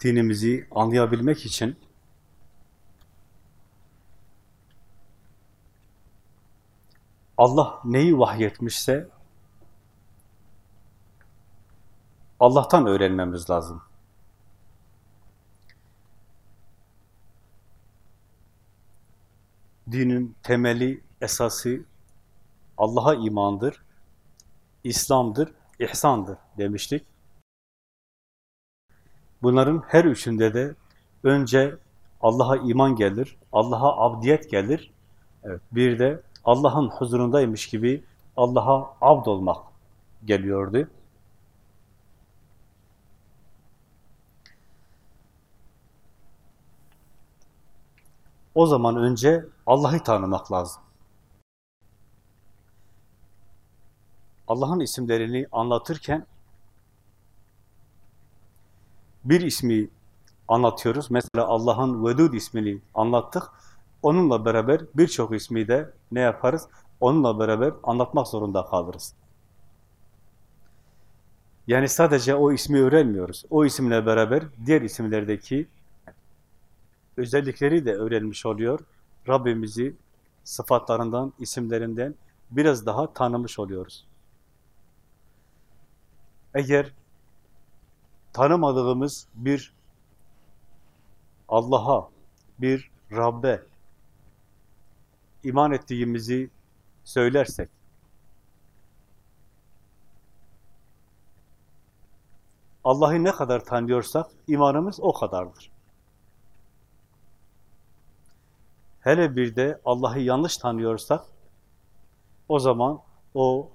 Dinimizi anlayabilmek için Allah neyi vahyetmişse Allah'tan öğrenmemiz lazım. Dinin temeli, esası Allah'a imandır, İslam'dır, ihsandır demiştik. Bunların her üçünde de önce Allah'a iman gelir, Allah'a abdiyet gelir. Evet, bir de Allah'ın huzurundaymış gibi Allah'a abd olmak geliyordu. O zaman önce Allah'ı tanımak lazım. Allah'ın isimlerini anlatırken bir ismi anlatıyoruz. Mesela Allah'ın Vedud ismini anlattık. Onunla beraber birçok ismi de ne yaparız? Onunla beraber anlatmak zorunda kalırız. Yani sadece o ismi öğrenmiyoruz. O isimle beraber diğer isimlerdeki özellikleri de öğrenmiş oluyor. Rabbimizi sıfatlarından, isimlerinden biraz daha tanımış oluyoruz. Eğer tanımadığımız bir Allah'a, bir Rabbe iman ettiğimizi söylersek, Allah'ı ne kadar tanıyorsak imanımız o kadardır. Hele bir de Allah'ı yanlış tanıyorsak o zaman o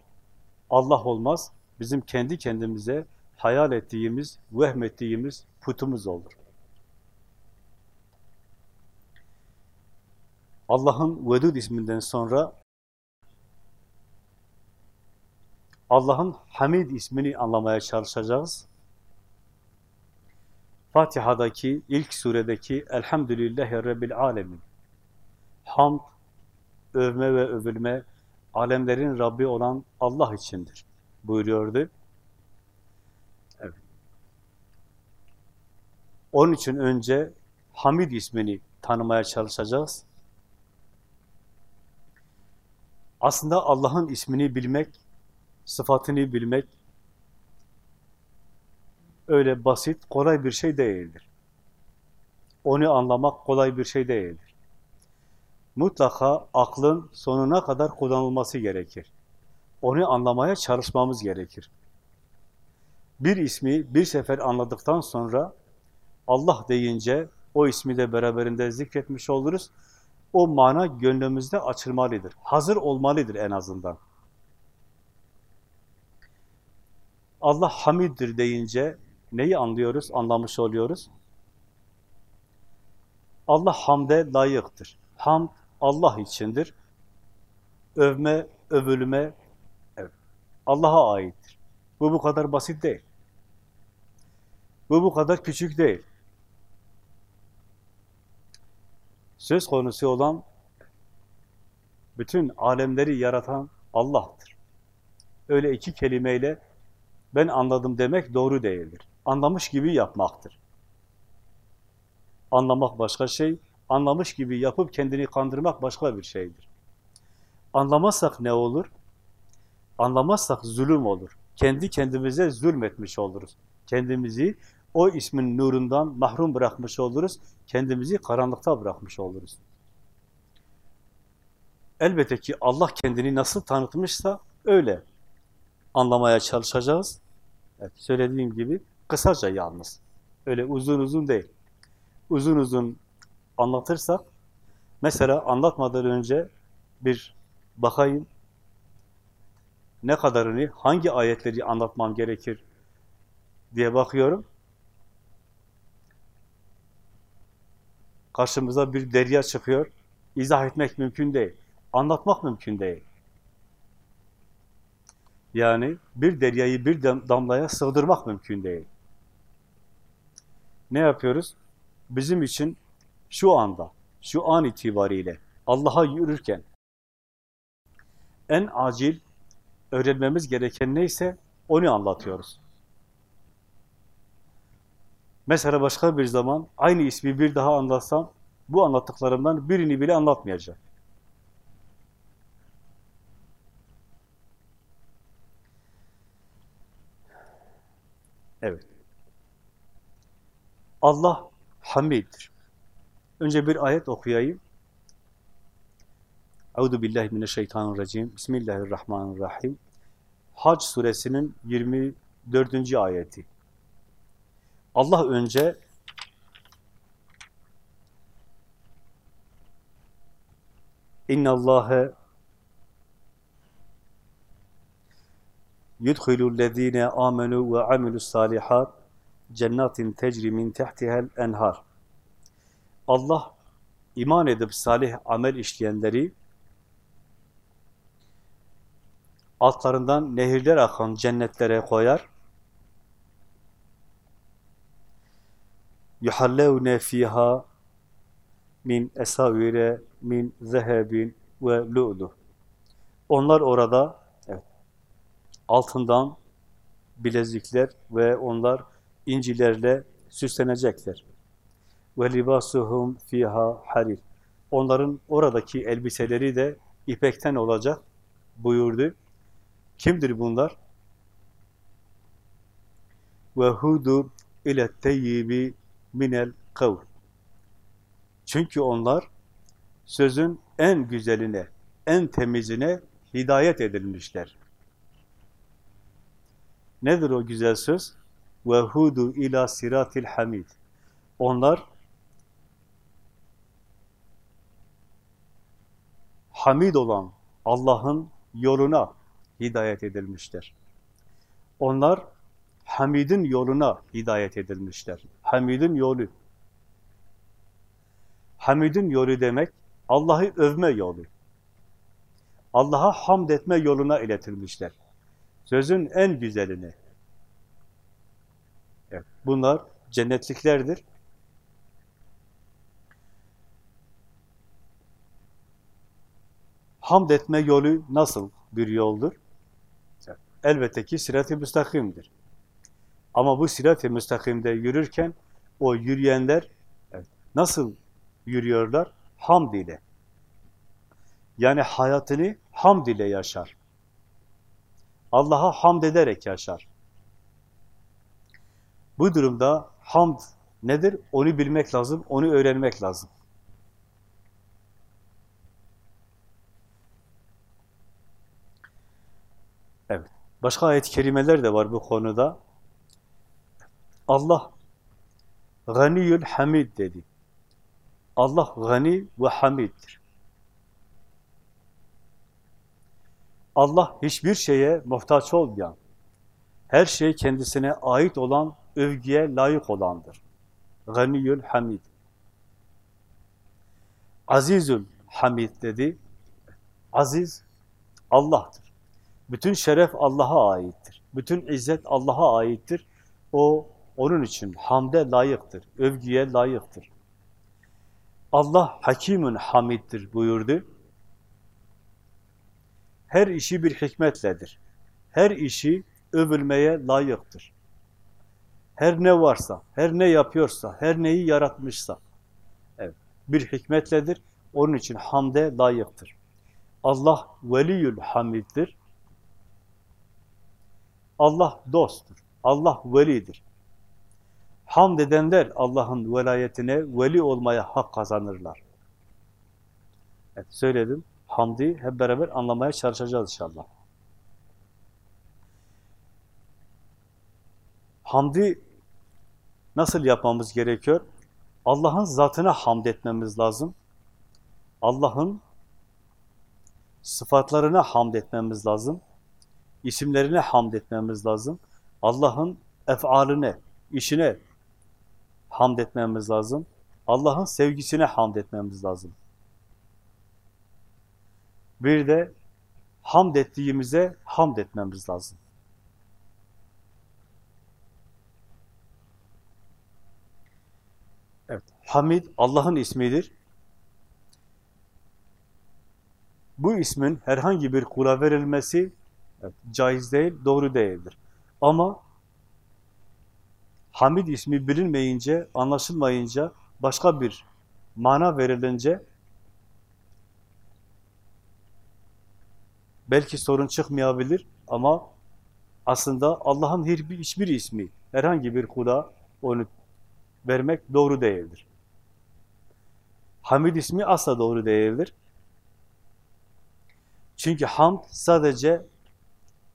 Allah olmaz, bizim kendi kendimize hayal ettiğimiz, vehmettiğimiz putumuz olur. Allah'ın Vedud isminden sonra Allah'ın Hamid ismini anlamaya çalışacağız. Fatiha'daki ilk suredeki Elhamdülillahi Rabbil Alemin. Hamd, övme ve övülme alemlerin Rabbi olan Allah içindir buyuruyordu. Onun için önce Hamid ismini tanımaya çalışacağız. Aslında Allah'ın ismini bilmek, sıfatını bilmek öyle basit, kolay bir şey değildir. Onu anlamak kolay bir şey değildir. Mutlaka aklın sonuna kadar kullanılması gerekir. Onu anlamaya çalışmamız gerekir. Bir ismi bir sefer anladıktan sonra Allah deyince o ismi de beraberinde zikretmiş oluruz. O mana gönlümüzde açılmalıdır. Hazır olmalıdır en azından. Allah hamiddir deyince neyi anlıyoruz, anlamış oluyoruz? Allah hamde layıktır. Hamd Allah içindir. Övme, övülme evet, Allah'a aittir. Bu bu kadar basit değil. Bu bu kadar küçük değil. Söz konusu olan bütün alemleri yaratan Allah'tır. Öyle iki kelimeyle ben anladım demek doğru değildir. Anlamış gibi yapmaktır. Anlamak başka şey, anlamış gibi yapıp kendini kandırmak başka bir şeydir. Anlamazsak ne olur? Anlamazsak zulüm olur. Kendi kendimize zulmetmiş oluruz. Kendimizi o ismin nurundan mahrum bırakmış oluruz. Kendimizi karanlıkta bırakmış oluruz. Elbette ki Allah kendini nasıl tanıtmışsa öyle anlamaya çalışacağız. Evet, söylediğim gibi kısaca yalnız. Öyle uzun uzun değil. Uzun uzun anlatırsak, mesela anlatmadan önce bir bakayım ne kadarını, hangi ayetleri anlatmam gerekir diye bakıyorum. Karşımıza bir derya çıkıyor. İzah etmek mümkün değil. Anlatmak mümkün değil. Yani bir deryayı bir damlaya sığdırmak mümkün değil. Ne yapıyoruz? Bizim için şu anda, şu an itibariyle Allah'a yürürken en acil öğrenmemiz gereken neyse onu anlatıyoruz. Mesela başka bir zaman aynı ismi bir daha anlatsam bu anlattıklarımdan birini bile anlatmayacak. Evet. Allah Hamid'dir. Önce bir ayet okuyayım. Euzu billahi mineşşeytanirracim. Bismillahirrahmanirrahim. Hac suresinin 24. ayeti. Allah önce İnna Allahe yudhilul lezine amenu ve amilus salihat cennetin tecri min tehtihel enhar. Allah iman edip salih amel işleyenleri altlarından nehirler akan cennetlere koyar. Yuhallevne fiha min esavire min zehebin ve lu'lu. Onlar orada evet, altından bilezikler ve onlar incilerle süslenecekler. Ve libasuhum fiha harir. Onların oradaki elbiseleri de ipekten olacak buyurdu. Kimdir bunlar? Ve hudu ile teyyibi minel kavl. Çünkü onlar sözün en güzeline, en temizine hidayet edilmişler. Nedir o güzel söz? Ve hudu ila siratil hamid. Onlar hamid olan Allah'ın yoluna hidayet edilmişler. Onlar Hamid'in yoluna hidayet edilmişler. Hamid'in yolu. Hamid'in yolu demek Allah'ı övme yolu. Allah'a hamd etme yoluna iletilmişler. Sözün en güzelini. Evet, bunlar cennetliklerdir. Hamd etme yolu nasıl bir yoldur? Elbette ki sirat-i müstakimdir. Ama bu sirat-i müstakimde yürürken o yürüyenler evet, nasıl yürüyorlar? Hamd ile. Yani hayatını hamd ile yaşar. Allah'a hamd ederek yaşar. Bu durumda hamd nedir? Onu bilmek lazım, onu öğrenmek lazım. Evet. Başka ayet-i kerimeler de var bu konuda. Allah ganiyül hamid dedi. Allah gani ve hamiddir. Allah hiçbir şeye muhtaç olmayan, her şey kendisine ait olan, övgüye layık olandır. Ganiyül hamid. Azizül hamid dedi. Aziz Allah'tır. Bütün şeref Allah'a aittir. Bütün izzet Allah'a aittir. O onun için hamde layıktır, övgüye layıktır. Allah hakimun hamiddir buyurdu. Her işi bir hikmetledir. Her işi övülmeye layıktır. Her ne varsa, her ne yapıyorsa, her neyi yaratmışsa, evet, bir hikmetledir. Onun için hamde layıktır. Allah veliyül hamiddir. Allah dosttur. Allah velidir. Hamd edenler Allah'ın velayetine veli olmaya hak kazanırlar. Evet, söyledim. Hamdi hep beraber anlamaya çalışacağız inşallah. Hamdi nasıl yapmamız gerekiyor? Allah'ın zatına hamd etmemiz lazım. Allah'ın sıfatlarına hamd etmemiz lazım. İsimlerine hamd etmemiz lazım. Allah'ın efaline, işine hamd etmemiz lazım. Allah'ın sevgisine hamd etmemiz lazım. Bir de hamd ettiğimize hamd etmemiz lazım. Evet, Hamid Allah'ın ismidir. Bu ismin herhangi bir kula verilmesi evet, caiz değil, doğru değildir. Ama Hamid ismi bilinmeyince, anlaşılmayınca, başka bir mana verilince belki sorun çıkmayabilir ama aslında Allah'ın hiçbir, ismi, herhangi bir kula onu vermek doğru değildir. Hamid ismi asla doğru değildir. Çünkü hamd sadece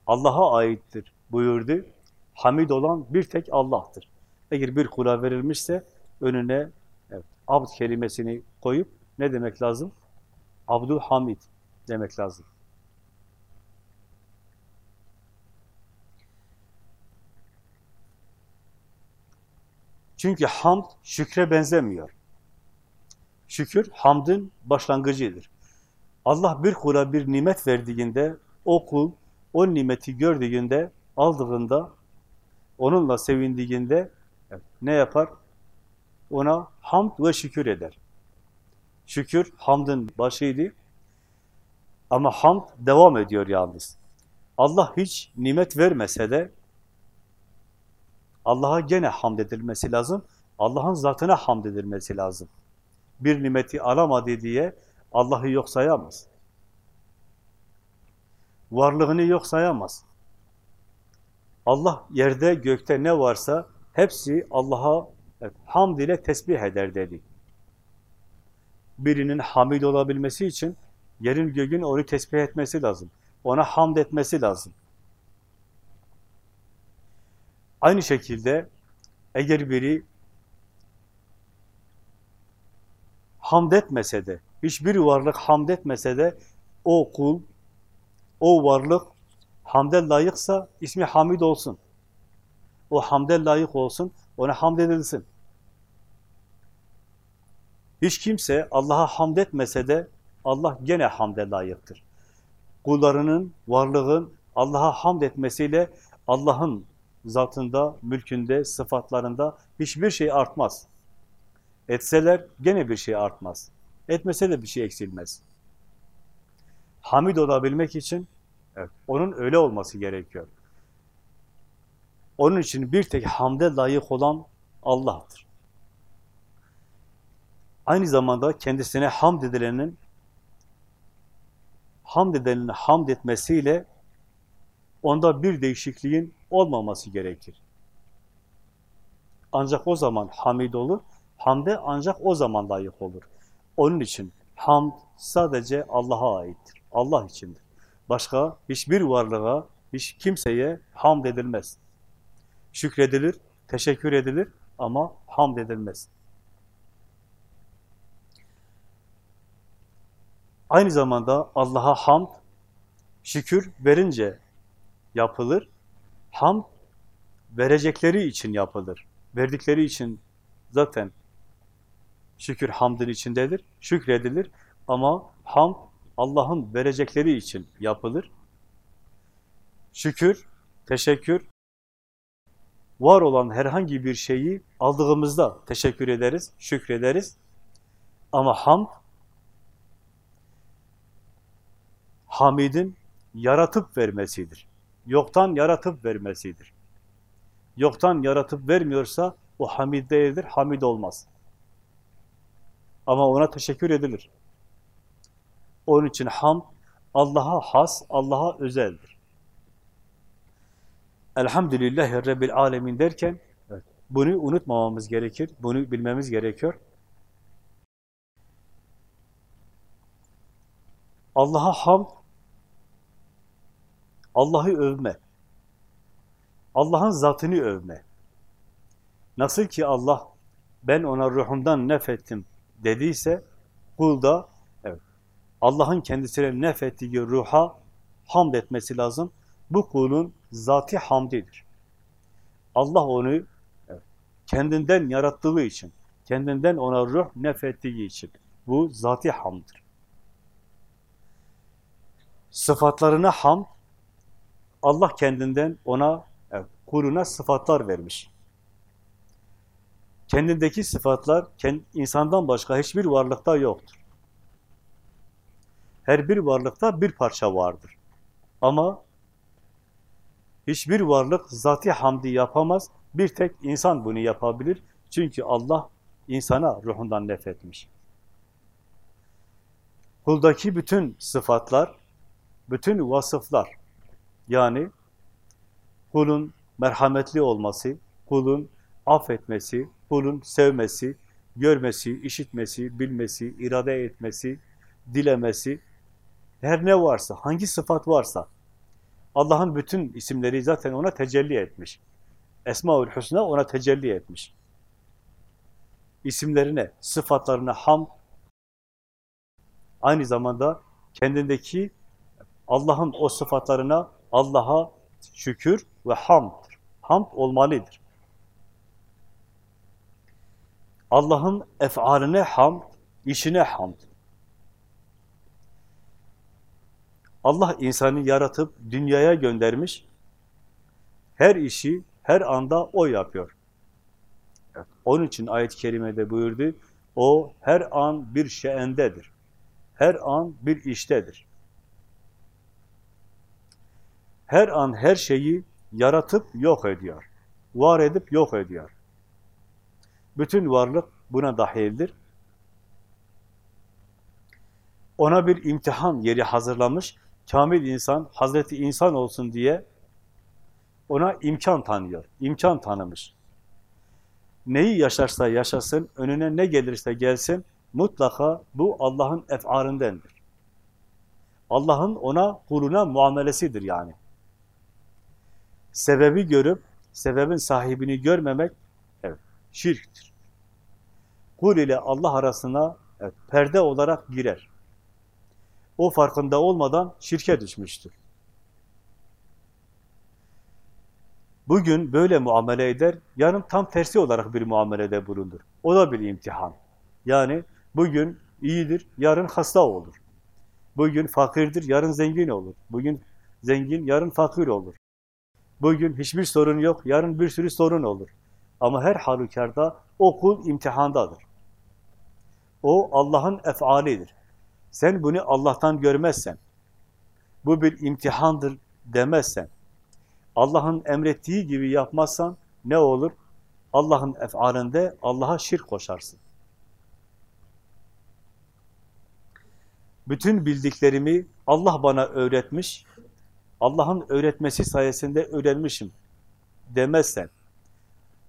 Allah'a aittir buyurdu. Hamid olan bir tek Allah'tır. Eğer bir kula verilmişse önüne evet, abd kelimesini koyup ne demek lazım? Abdul Hamid demek lazım. Çünkü hamd şükre benzemiyor. Şükür hamdın başlangıcıdır. Allah bir kula bir nimet verdiğinde, o kul o nimeti gördüğünde, aldığında, onunla sevindiğinde ne yapar? Ona hamd ve şükür eder. Şükür hamdın başıydı ama hamd devam ediyor yalnız. Allah hiç nimet vermese de Allah'a gene hamd edilmesi lazım. Allah'ın zatına hamd edilmesi lazım. Bir nimeti alamadı diye Allah'ı yok sayamaz. Varlığını yok sayamaz. Allah yerde gökte ne varsa hepsi Allah'a evet, hamd ile tesbih eder dedi. Birinin hamid olabilmesi için yerin göğün onu tesbih etmesi lazım. Ona hamd etmesi lazım. Aynı şekilde eğer biri hamd etmese de, hiçbir varlık hamd etmese de o kul, o varlık hamde layıksa ismi Hamid olsun. O hamde layık olsun, ona hamd edilsin. Hiç kimse Allah'a hamd etmese de Allah gene hamde layıktır. Kullarının, varlığın Allah'a hamd etmesiyle Allah'ın zatında, mülkünde, sıfatlarında hiçbir şey artmaz. Etseler gene bir şey artmaz. Etmese de bir şey eksilmez. Hamid olabilmek için evet, onun öyle olması gerekiyor. Onun için bir tek hamde layık olan Allah'tır. Aynı zamanda kendisine hamd edilenin hamd edenin hamd etmesiyle onda bir değişikliğin olmaması gerekir. Ancak o zaman hamid olur, hamde ancak o zaman layık olur. Onun için hamd sadece Allah'a aittir, Allah içindir. Başka hiçbir varlığa, hiç kimseye hamd edilmez. Şükredilir, teşekkür edilir ama hamd edilmez. Aynı zamanda Allah'a hamd, şükür verince yapılır. Hamd verecekleri için yapılır. Verdikleri için zaten şükür hamdın içindedir. Şükredilir ama hamd Allah'ın verecekleri için yapılır. Şükür, teşekkür, var olan herhangi bir şeyi aldığımızda teşekkür ederiz, şükrederiz. Ama hamd, Hamid'in yaratıp vermesidir. Yoktan yaratıp vermesidir. Yoktan yaratıp vermiyorsa o hamid değildir, hamid olmaz. Ama ona teşekkür edilir. Onun için ham Allah'a has, Allah'a özeldir. Elhamdülillahi Rabbil Alemin derken bunu unutmamamız gerekir, bunu bilmemiz gerekiyor. Allah'a ham, Allah'ı övme, Allah'ın zatını övme. Nasıl ki Allah, ben ona ruhumdan nefettim dediyse, kul da evet, Allah'ın kendisine nefettiği ruha hamd etmesi lazım. Bu kulun zati hamdidir. Allah onu kendinden yarattığı için, Kendinden ona ruh nefettiği için. Bu zati hamdır. Sıfatlarına ham, Allah kendinden ona, kuluna sıfatlar vermiş. Kendindeki sıfatlar insandan başka hiçbir varlıkta yoktur. Her bir varlıkta bir parça vardır. Ama hiçbir varlık zati hamdi yapamaz. Bir tek insan bunu yapabilir. Çünkü Allah insana ruhundan nefretmiş. Kuldaki bütün sıfatlar, bütün vasıflar, yani kulun merhametli olması, kulun affetmesi, kulun sevmesi, görmesi, işitmesi, bilmesi, irade etmesi, dilemesi, her ne varsa, hangi sıfat varsa, Allah'ın bütün isimleri zaten ona tecelli etmiş. Esma-ül Hüsna ona tecelli etmiş. İsimlerine, sıfatlarına ham, aynı zamanda kendindeki Allah'ın o sıfatlarına Allah'a şükür ve hamdır. Hamd olmalıdır. Allah'ın efaline hamd, işine hamd. Allah insanı yaratıp dünyaya göndermiş. Her işi her anda O yapıyor. Onun için ayet-i kerimede buyurdu, O her an bir şeendedir. Her an bir iştedir. Her an her şeyi yaratıp yok ediyor. Var edip yok ediyor. Bütün varlık buna dahildir. Ona bir imtihan yeri hazırlamış. Kamil insan, Hazreti insan olsun diye ona imkan tanıyor, imkan tanımış. Neyi yaşarsa yaşasın, önüne ne gelirse gelsin, mutlaka bu Allah'ın ef'arındendir. Allah'ın ona, kuluna muamelesidir yani. Sebebi görüp, sebebin sahibini görmemek, evet, şirktir. Kul ile Allah arasına evet, perde olarak girer. O farkında olmadan şirke düşmüştür. Bugün böyle muamele eder, yarın tam tersi olarak bir muamelede bulunur. O da bir imtihan. Yani bugün iyidir, yarın hasta olur. Bugün fakirdir, yarın zengin olur. Bugün zengin, yarın fakir olur. Bugün hiçbir sorun yok, yarın bir sürü sorun olur. Ama her halükarda o kul imtihandadır. O Allah'ın efalidir. Sen bunu Allah'tan görmezsen, bu bir imtihandır demezsen, Allah'ın emrettiği gibi yapmazsan ne olur? Allah'ın efalinde Allah'a şirk koşarsın. Bütün bildiklerimi Allah bana öğretmiş, Allah'ın öğretmesi sayesinde öğrenmişim demezsen,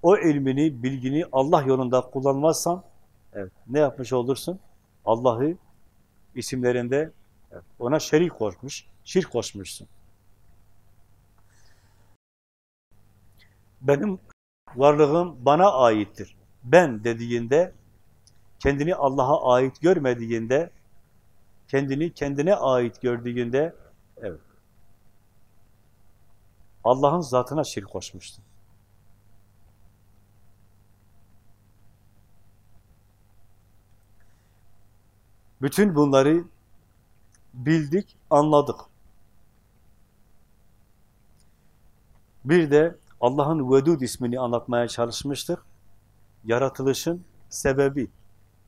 o ilmini, bilgini Allah yolunda kullanmazsan, evet, ne yapmış olursun? Allah'ı isimlerinde ona şerik koşmuş, şirk koşmuşsun. Benim varlığım bana aittir. Ben dediğinde, kendini Allah'a ait görmediğinde, kendini kendine ait gördüğünde, evet, Allah'ın zatına şirk koşmuştun. Bütün bunları bildik, anladık. Bir de Allah'ın Vedud ismini anlatmaya çalışmıştık. Yaratılışın sebebi,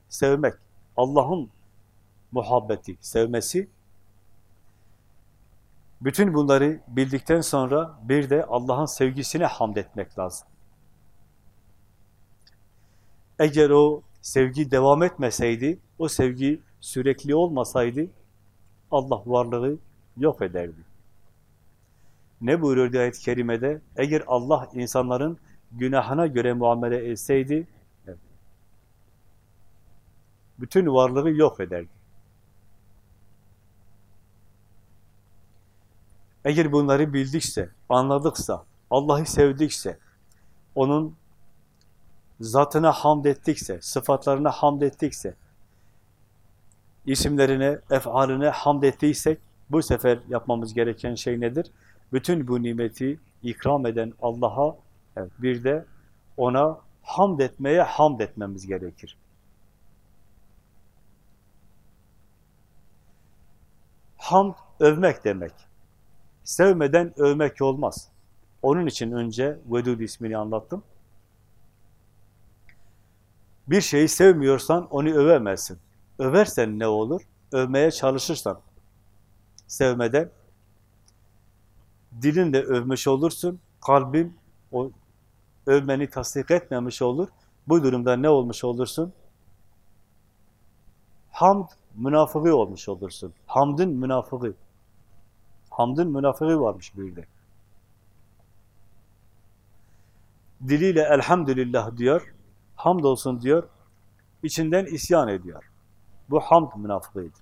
sevmek. Allah'ın muhabbeti, sevmesi. Bütün bunları bildikten sonra bir de Allah'ın sevgisine hamd etmek lazım. Eğer o sevgi devam etmeseydi, o sevgi sürekli olmasaydı Allah varlığı yok ederdi. Ne buyuruyor ayet-i kerimede? Eğer Allah insanların günahına göre muamele etseydi, bütün varlığı yok ederdi. Eğer bunları bildikse, anladıksa, Allah'ı sevdikse, onun zatına hamd ettikse, sıfatlarına hamd ettikse, isimlerine, efaline hamd ettiysek, bu sefer yapmamız gereken şey nedir? Bütün bu nimeti ikram eden Allah'a evet, bir de ona hamd etmeye hamd etmemiz gerekir. Hamd övmek demek. Sevmeden övmek olmaz. Onun için önce Vedud ismini anlattım. Bir şeyi sevmiyorsan onu övemezsin. Översen ne olur? Övmeye çalışırsan sevmeden dilinle övmüş olursun, kalbin o övmeni tasdik etmemiş olur. Bu durumda ne olmuş olursun? Hamd münafığı olmuş olursun. Hamdın münafığı. Hamdın münafığı varmış bir de. Diliyle elhamdülillah diyor, hamdolsun diyor, içinden isyan ediyor. Bu hamd münafığıdır.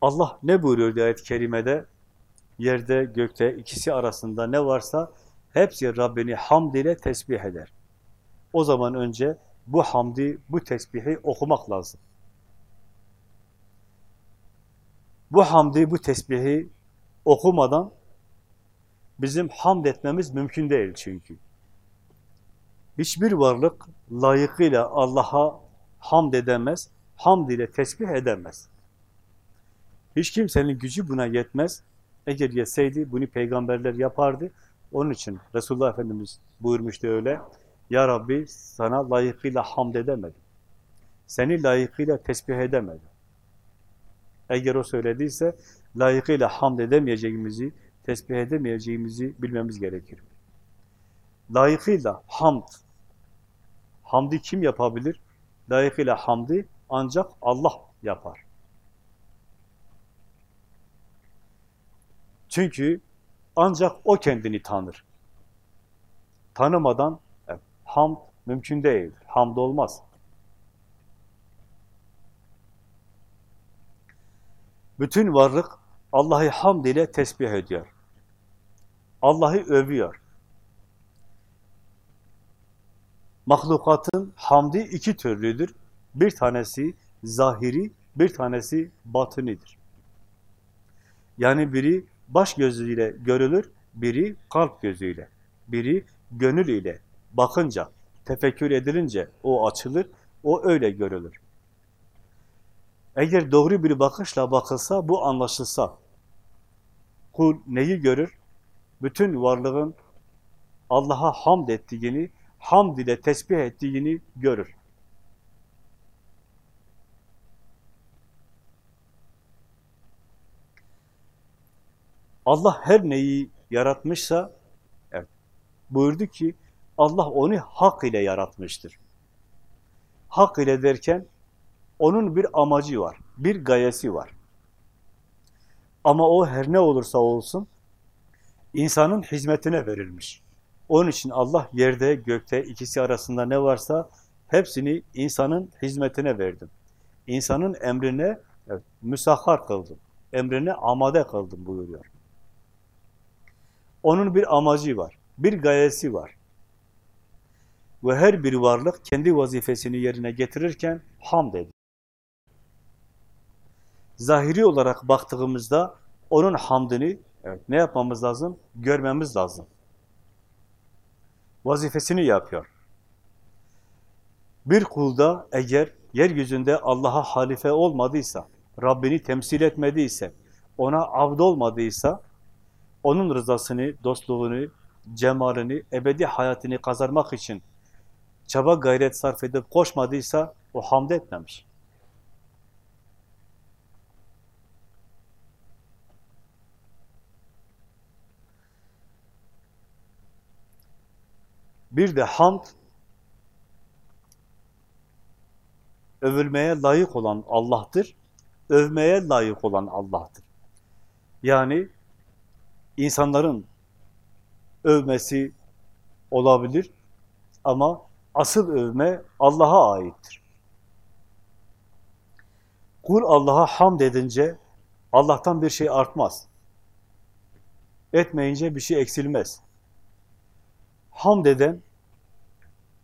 Allah ne buyuruyor ayet-i kerimede? Yerde, gökte, ikisi arasında ne varsa hepsi Rabbini hamd ile tesbih eder. O zaman önce bu hamdi, bu tesbihi okumak lazım. Bu hamdi, bu tesbihi okumadan bizim hamd etmemiz mümkün değil çünkü. Hiçbir varlık layıkıyla Allah'a hamd edemez, hamd ile tesbih edemez. Hiç kimsenin gücü buna yetmez. Eğer yetseydi bunu peygamberler yapardı. Onun için Resulullah Efendimiz buyurmuştu öyle. Ya Rabbi sana layıkıyla hamd edemedim. Seni layıkıyla tesbih edemedim. Eğer o söylediyse layıkıyla hamd edemeyeceğimizi, tesbih edemeyeceğimizi bilmemiz gerekir. Layıkıyla hamd. Hamdi kim yapabilir? Layıkıyla hamdi ancak Allah yapar. Çünkü ancak o kendini tanır. Tanımadan evet, hamd mümkün değil. Hamd olmaz. Bütün varlık Allah'ı hamd ile tesbih ediyor. Allah'ı övüyor. Mahlukatın hamdi iki türlüdür. Bir tanesi zahiri, bir tanesi batınidir. Yani biri baş gözüyle görülür, biri kalp gözüyle, biri gönül ile bakınca, tefekkür edilince o açılır, o öyle görülür. Eğer doğru bir bakışla bakılsa, bu anlaşılsa, kul neyi görür? Bütün varlığın Allah'a hamd ettiğini, hamd ile tesbih ettiğini görür. Allah her neyi yaratmışsa, evet, buyurdu ki, Allah onu hak ile yaratmıştır. Hak ile derken, onun bir amacı var, bir gayesi var. Ama o her ne olursa olsun, insanın hizmetine verilmiş. Onun için Allah yerde, gökte, ikisi arasında ne varsa, hepsini insanın hizmetine verdim. İnsanın emrine evet, müsahhar kıldım. Emrine amade kıldım buyuruyor. Onun bir amacı var, bir gayesi var. Ve her bir varlık kendi vazifesini yerine getirirken hamd ediyor. Zahiri olarak baktığımızda onun hamdını evet, ne yapmamız lazım? Görmemiz lazım. Vazifesini yapıyor. Bir kulda eğer yeryüzünde Allah'a halife olmadıysa, Rabbini temsil etmediyse, ona avd olmadıysa, onun rızasını, dostluğunu, cemalini, ebedi hayatını kazanmak için çaba gayret sarf edip koşmadıysa o hamd etmemiş. Bir de hamd övülmeye layık olan Allah'tır. Övmeye layık olan Allah'tır. Yani insanların övmesi olabilir ama asıl övme Allah'a aittir. Kul Allah'a hamd edince Allah'tan bir şey artmaz. Etmeyince bir şey eksilmez. Hamd eden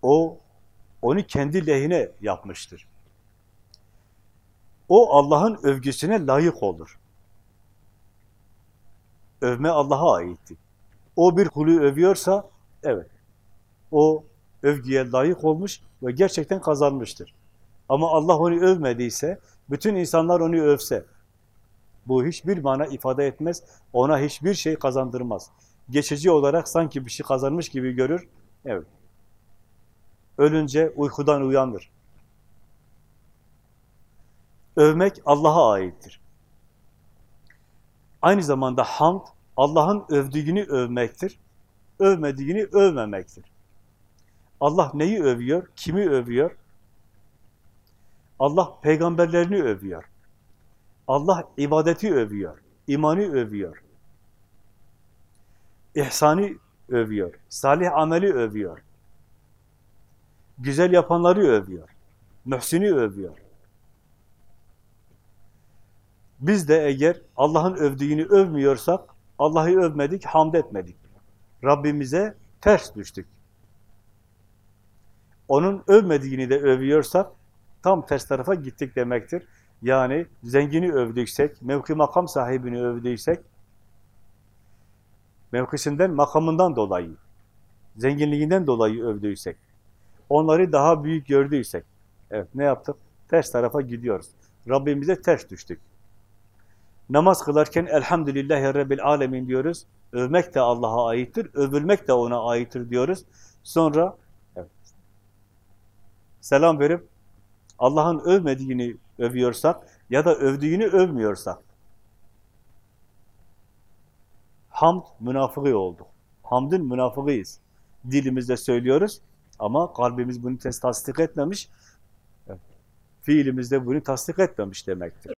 o onu kendi lehine yapmıştır. O Allah'ın övgüsüne layık olur. Övme Allah'a aitti. O bir kulu övüyorsa, evet, o övgüye layık olmuş ve gerçekten kazanmıştır. Ama Allah onu övmediyse, bütün insanlar onu övse, bu hiçbir mana ifade etmez, ona hiçbir şey kazandırmaz. Geçici olarak sanki bir şey kazanmış gibi görür, evet. Ölünce uykudan uyanır. Övmek Allah'a aittir. Aynı zamanda hamd, Allah'ın övdüğünü övmektir, övmediğini övmemektir. Allah neyi övüyor, kimi övüyor? Allah peygamberlerini övüyor. Allah ibadeti övüyor, imanı övüyor. İhsanı övüyor, salih ameli övüyor. Güzel yapanları övüyor, mühsini övüyor. Biz de eğer Allah'ın övdüğünü övmüyorsak, Allah'ı övmedik, hamd etmedik. Rabbimize ters düştük. Onun övmediğini de övüyorsak, tam ters tarafa gittik demektir. Yani zengini övdüysek, mevki makam sahibini övdüysek, mevkisinden, makamından dolayı, zenginliğinden dolayı övdüysek, onları daha büyük gördüysek, evet ne yaptık? Ters tarafa gidiyoruz. Rabbimize ters düştük. Namaz kılarken Elhamdülillahi Rabbil Alemin diyoruz. Övmek de Allah'a aittir, övülmek de ona aittir diyoruz. Sonra evet, selam verip Allah'ın övmediğini övüyorsak ya da övdüğünü övmüyorsak hamd münafığı olduk. Hamdın münafığıyız. Dilimizde söylüyoruz ama kalbimiz bunu tasdik etmemiş, fiilimizde bunu tasdik etmemiş demektir.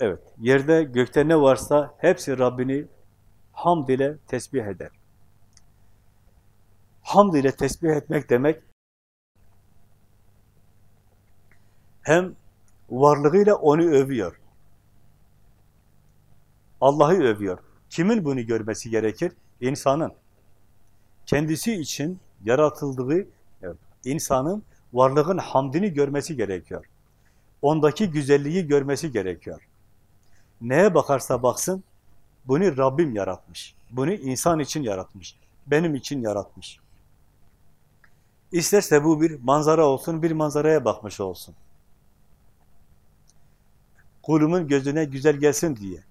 Evet, yerde gökte ne varsa hepsi Rabbini hamd ile tesbih eder. Hamd ile tesbih etmek demek hem varlığıyla onu övüyor. Allah'ı övüyor. Kimin bunu görmesi gerekir? İnsanın. Kendisi için yaratıldığı insanın varlığın hamdini görmesi gerekiyor. Ondaki güzelliği görmesi gerekiyor. Neye bakarsa baksın, bunu Rabbim yaratmış. Bunu insan için yaratmış. Benim için yaratmış. İsterse bu bir manzara olsun, bir manzaraya bakmış olsun. Kulumun gözüne güzel gelsin diye.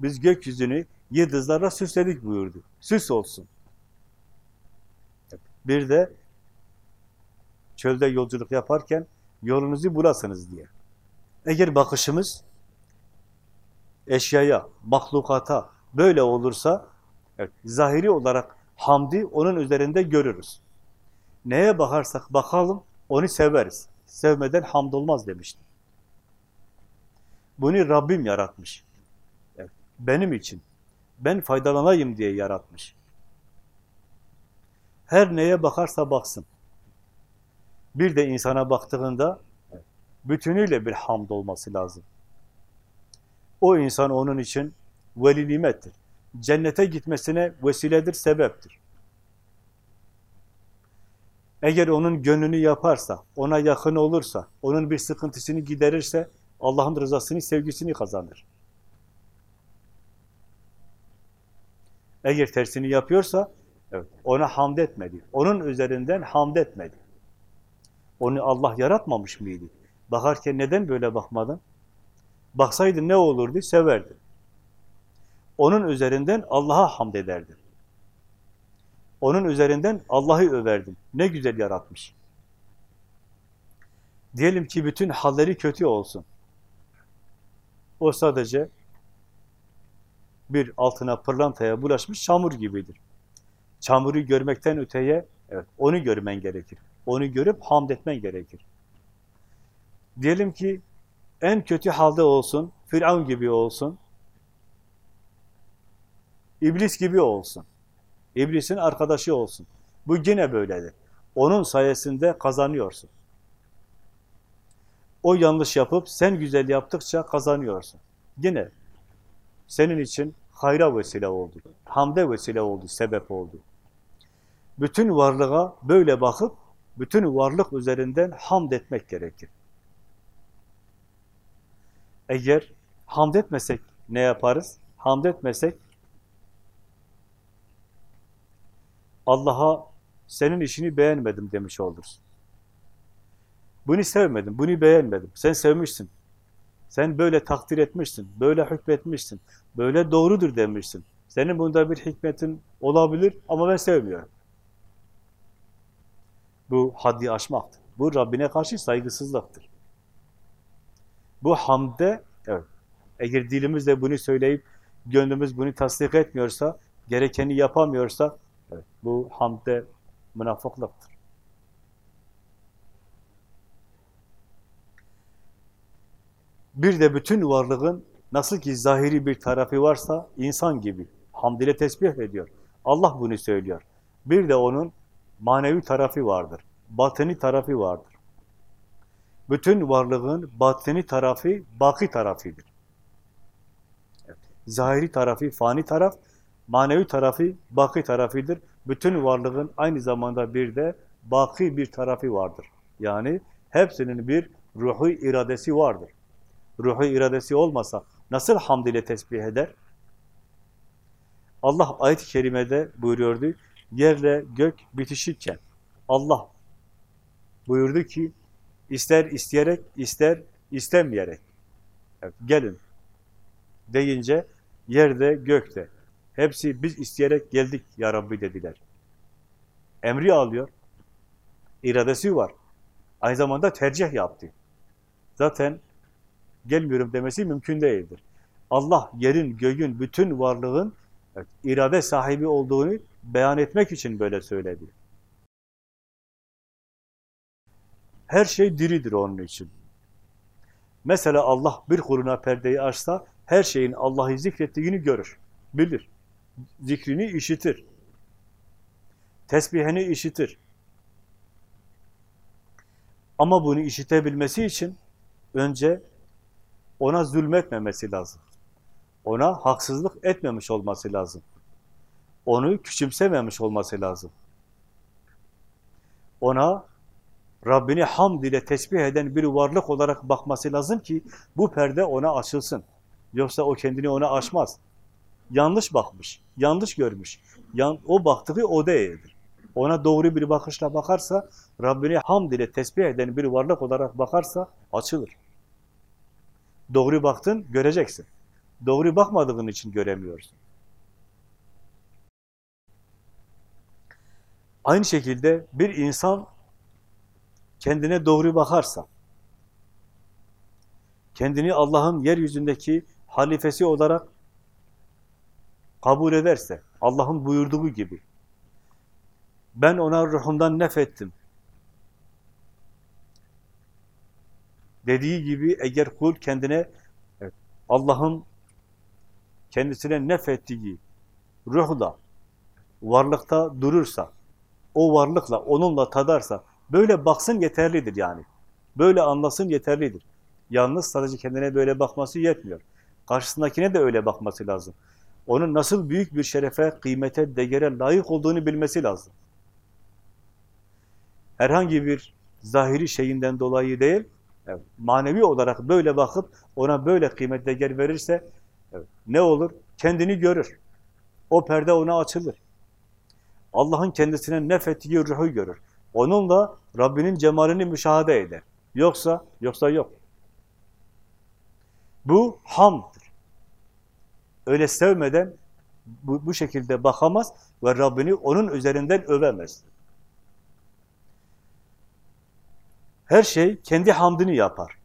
Biz gökyüzünü yıldızlarla süsledik buyurdu. Süs olsun. Bir de çölde yolculuk yaparken yolunuzu bulasınız diye. Eğer bakışımız eşyaya, mahlukata böyle olursa evet, zahiri olarak hamdi onun üzerinde görürüz. Neye bakarsak bakalım onu severiz. Sevmeden hamd olmaz demiştim. Bunu Rabbim yaratmış. Benim için. Ben faydalanayım diye yaratmış. Her neye bakarsa baksın. Bir de insana baktığında bütünüyle bir hamd olması lazım. O insan onun için veli nimettir. Cennete gitmesine vesiledir, sebeptir. Eğer onun gönlünü yaparsa, ona yakın olursa, onun bir sıkıntısını giderirse, Allah'ın rızasını, sevgisini kazanır. Eğer tersini yapıyorsa, evet, ona hamd etmedi. Onun üzerinden hamd etmedi. Onu Allah yaratmamış mıydı? Bakarken neden böyle bakmadın? Baksaydı ne olurdu? Severdi. Onun üzerinden Allah'a hamd ederdi. Onun üzerinden Allah'ı överdin. Ne güzel yaratmış. Diyelim ki bütün halleri kötü olsun. O sadece bir altına pırlantaya bulaşmış çamur gibidir. Çamuru görmekten öteye, evet, onu görmen gerekir. Onu görüp hamd etmen gerekir. Diyelim ki en kötü halde olsun, Firavun gibi olsun, İblis gibi olsun, İblisin arkadaşı olsun. Bu yine böyledir. Onun sayesinde kazanıyorsun. O yanlış yapıp sen güzel yaptıkça kazanıyorsun. Yine senin için hayra vesile oldu, hamde vesile oldu, sebep oldu. bütün varlığa böyle bakıp, bütün varlık üzerinden hamd etmek gerekir. Eğer hamd etmesek ne yaparız? Hamd etmesek Allah'a senin işini beğenmedim demiş oluruz. Bunu sevmedim, bunu beğenmedim. Sen sevmişsin. Sen böyle takdir etmişsin, böyle hükmetmişsin, böyle doğrudur demişsin. Senin bunda bir hikmetin olabilir ama ben sevmiyorum. Bu haddi aşmaktır. Bu Rabbine karşı saygısızlıktır. Bu hamde, evet, eğer dilimizle bunu söyleyip gönlümüz bunu tasdik etmiyorsa, gerekeni yapamıyorsa, evet, bu hamde münafıklıktır. Bir de bütün varlığın nasıl ki zahiri bir tarafı varsa insan gibi hamd ile tesbih ediyor. Allah bunu söylüyor. Bir de onun manevi tarafı vardır. Batini tarafı vardır. Bütün varlığın batini tarafı baki tarafıdır. Zahiri tarafı fani taraf, manevi tarafı baki tarafıdır. Bütün varlığın aynı zamanda bir de baki bir tarafı vardır. Yani hepsinin bir ruhu iradesi vardır. Ruhu iradesi olmasa nasıl hamd ile tesbih eder? Allah ayet-i kerimede buyuruyordu, yerle gök bitişirken Allah buyurdu ki, ister isteyerek, ister istemeyerek, evet, gelin deyince yerde, gökte, hepsi biz isteyerek geldik ya Rabbi dediler. Emri alıyor, iradesi var. Aynı zamanda tercih yaptı. Zaten gelmiyorum demesi mümkün değildir. Allah yerin, göğün, bütün varlığın evet, irade sahibi olduğunu beyan etmek için böyle söyledi. Her şey diridir onun için. Mesela Allah bir kuruna perdeyi açsa, her şeyin Allah'ı zikrettiğini görür, bilir. Zikrini işitir. Tesbihini işitir. Ama bunu işitebilmesi için önce ona zulmetmemesi lazım. Ona haksızlık etmemiş olması lazım. Onu küçümsememiş olması lazım. Ona Rabbini hamd ile tesbih eden bir varlık olarak bakması lazım ki bu perde ona açılsın. Yoksa o kendini ona açmaz. Yanlış bakmış, yanlış görmüş. Yan, o baktığı o değildir. Ona doğru bir bakışla bakarsa, Rabbini hamd ile tesbih eden bir varlık olarak bakarsa açılır. Doğru baktın, göreceksin. Doğru bakmadığın için göremiyorsun. Aynı şekilde bir insan kendine doğru bakarsa, kendini Allah'ın yeryüzündeki halifesi olarak kabul ederse, Allah'ın buyurduğu gibi, ben ona ruhumdan nefettim, dediği gibi eğer kul kendine evet, Allah'ın kendisine nefettiği ruhla, varlıkta durursa, o varlıkla, onunla tadarsa, böyle baksın yeterlidir yani. Böyle anlasın yeterlidir. Yalnız sadece kendine böyle bakması yetmiyor. Karşısındakine de öyle bakması lazım. Onun nasıl büyük bir şerefe, kıymete, değere layık olduğunu bilmesi lazım. Herhangi bir zahiri şeyinden dolayı değil, manevi olarak böyle bakıp ona böyle kıymet, değer verirse ne olur? Kendini görür. O perde ona açılır. Allah'ın kendisine nefettiği ruhu görür. Onunla Rabbinin cemalini müşahede eder. Yoksa, yoksa yok. Bu hamdır. Öyle sevmeden bu, bu şekilde bakamaz ve Rabbini onun üzerinden övemez. Her şey kendi hamdini yapar.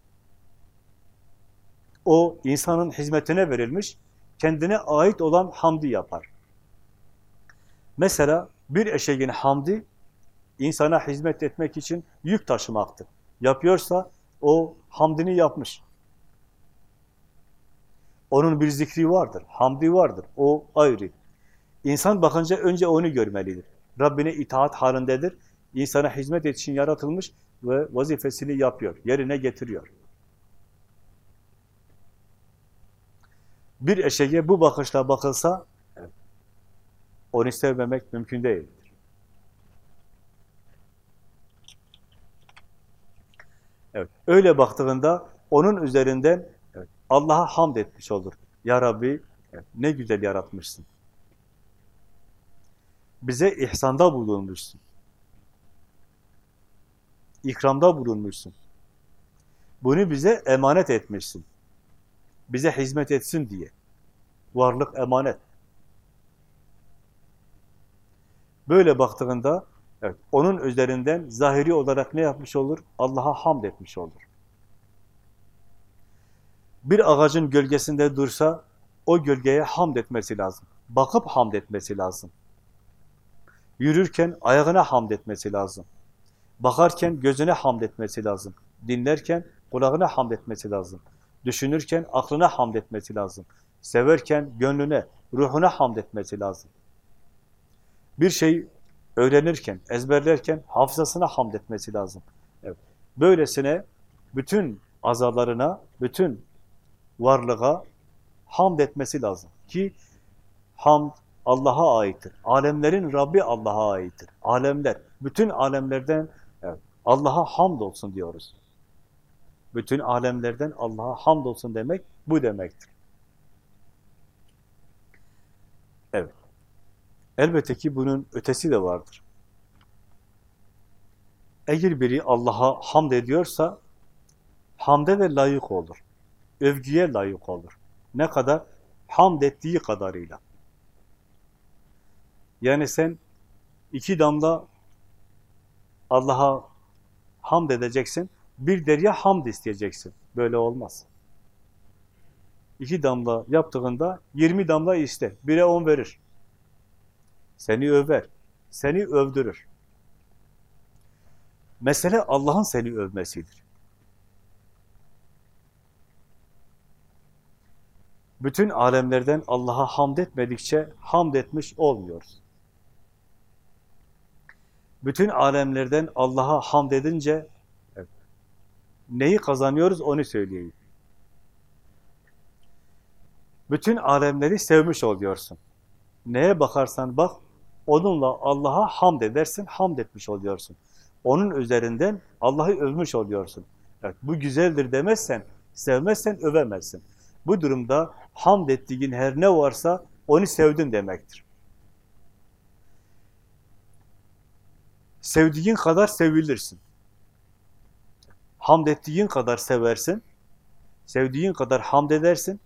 O insanın hizmetine verilmiş, kendine ait olan hamdi yapar. Mesela bir eşeğin hamdi insana hizmet etmek için yük taşımaktır. Yapıyorsa o hamdini yapmış. Onun bir zikri vardır, hamdi vardır. O ayrı. İnsan bakınca önce onu görmelidir. Rabbine itaat halindedir. İnsana hizmet için yaratılmış ve vazifesini yapıyor, yerine getiriyor. Bir eşeğe bu bakışla bakılsa onu sevmemek mümkün değildir. Evet, öyle baktığında onun üzerinden evet, Allah'a hamd etmiş olur. Ya Rabbi evet, ne güzel yaratmışsın. Bize ihsanda bulunmuşsun. İkramda bulunmuşsun. Bunu bize emanet etmişsin. Bize hizmet etsin diye. Varlık emanet. Böyle baktığında evet, onun üzerinden zahiri olarak ne yapmış olur? Allah'a hamd etmiş olur. Bir ağacın gölgesinde dursa o gölgeye hamd etmesi lazım. Bakıp hamd etmesi lazım. Yürürken ayağına hamd etmesi lazım. Bakarken gözüne hamd etmesi lazım. Dinlerken kulağına hamd etmesi lazım. Düşünürken aklına hamd etmesi lazım. Severken gönlüne, ruhuna hamd etmesi lazım. Bir şey öğrenirken, ezberlerken hafızasına hamd etmesi lazım. Evet. Böylesine bütün azalarına, bütün varlığa hamd etmesi lazım. Ki hamd Allah'a aittir. Alemlerin Rabbi Allah'a aittir. Alemler, bütün alemlerden Allah'a hamd olsun diyoruz. Bütün alemlerden Allah'a hamd olsun demek bu demektir. Evet. Elbette ki bunun ötesi de vardır. Eğer biri Allah'a hamd ediyorsa hamde de layık olur. Övgüye layık olur. Ne kadar? Hamd ettiği kadarıyla. Yani sen iki damla Allah'a hamd edeceksin, bir derya hamd isteyeceksin. Böyle olmaz. İki damla yaptığında yirmi damla iste. Bire on verir. Seni över. Seni övdürür. Mesele Allah'ın seni övmesidir. Bütün alemlerden Allah'a hamd etmedikçe hamd etmiş olmuyoruz. Bütün alemlerden Allah'a hamd edince evet, neyi kazanıyoruz onu söyleyeyim. Bütün alemleri sevmiş oluyorsun. Neye bakarsan bak, onunla Allah'a hamd edersin, hamd etmiş oluyorsun. Onun üzerinden Allah'ı övmüş oluyorsun. Evet, bu güzeldir demezsen, sevmezsen övemezsin. Bu durumda hamd ettiğin her ne varsa onu sevdin demektir. Sevdiğin kadar sevilirsin. Hamd ettiğin kadar seversin. Sevdiğin kadar hamd edersin.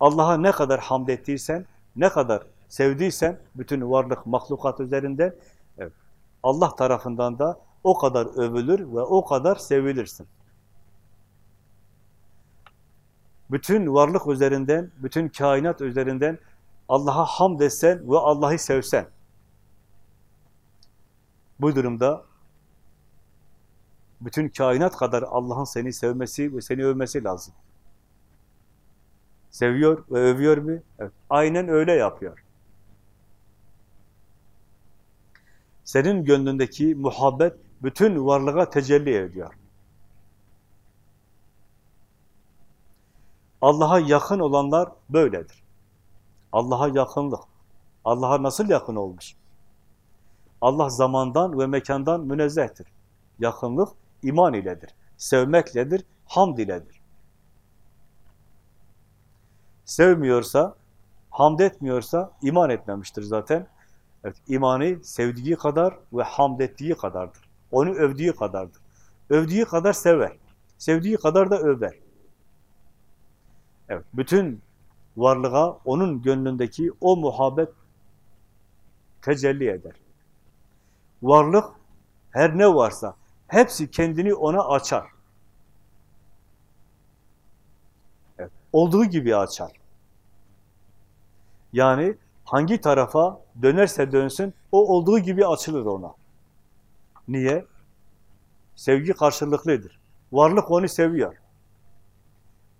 Allah'a ne kadar hamd ettiysen, ne kadar sevdiysen bütün varlık, mahlukat üzerinden evet, Allah tarafından da o kadar övülür ve o kadar sevilirsin. Bütün varlık üzerinden, bütün kainat üzerinden Allah'a hamd etsen ve Allah'ı sevsen. Bu durumda bütün kainat kadar Allah'ın seni sevmesi ve seni övmesi lazım. Seviyor ve övüyor mu? Evet. Aynen öyle yapıyor. Senin gönlündeki muhabbet bütün varlığa tecelli ediyor. Allah'a yakın olanlar böyledir. Allah'a yakınlık. Allah'a nasıl yakın olmuş? Allah zamandan ve mekandan münezzehtir. Yakınlık iman iledir. Sevmekledir, hamd iledir. Sevmiyorsa, hamd etmiyorsa iman etmemiştir zaten. Evet, imanı sevdiği kadar ve hamd ettiği kadardır. Onu övdüğü kadardır. Övdüğü kadar sever. Sevdiği kadar da över. Evet, bütün varlığa onun gönlündeki o muhabbet tecelli eder. Varlık her ne varsa hepsi kendini ona açar. Evet, olduğu gibi açar. Yani hangi tarafa dönerse dönsün o olduğu gibi açılır ona. Niye? Sevgi karşılıklıdır. Varlık onu seviyor.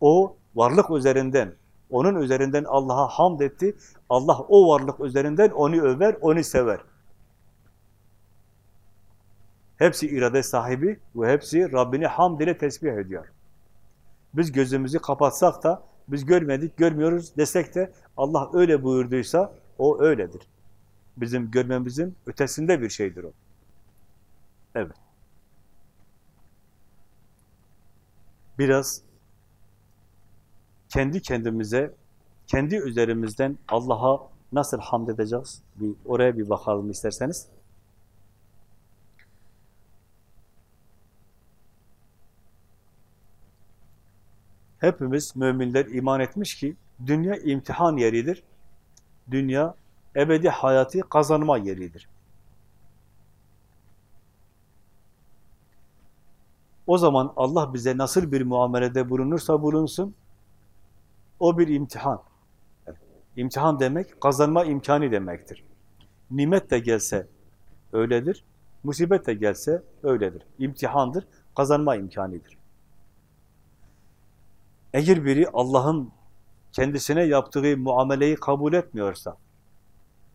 O varlık üzerinden, onun üzerinden Allah'a hamd etti. Allah o varlık üzerinden onu över, onu sever. Hepsi irade sahibi ve hepsi Rabbini hamd ile tesbih ediyor. Biz gözümüzü kapatsak da, biz görmedik, görmüyoruz desek de Allah öyle buyurduysa o öyledir. Bizim görmemizin ötesinde bir şeydir o. Evet. biraz kendi kendimize, kendi üzerimizden Allah'a nasıl hamd edeceğiz? Bir oraya bir bakalım isterseniz. Hepimiz müminler iman etmiş ki dünya imtihan yeridir. Dünya ebedi hayatı kazanma yeridir. O zaman Allah bize nasıl bir muamelede bulunursa bulunsun, o bir imtihan. İmtihan demek, kazanma imkanı demektir. Nimet de gelse öyledir, musibet de gelse öyledir. İmtihandır, kazanma imkanıdır. Eğer biri Allah'ın kendisine yaptığı muameleyi kabul etmiyorsa,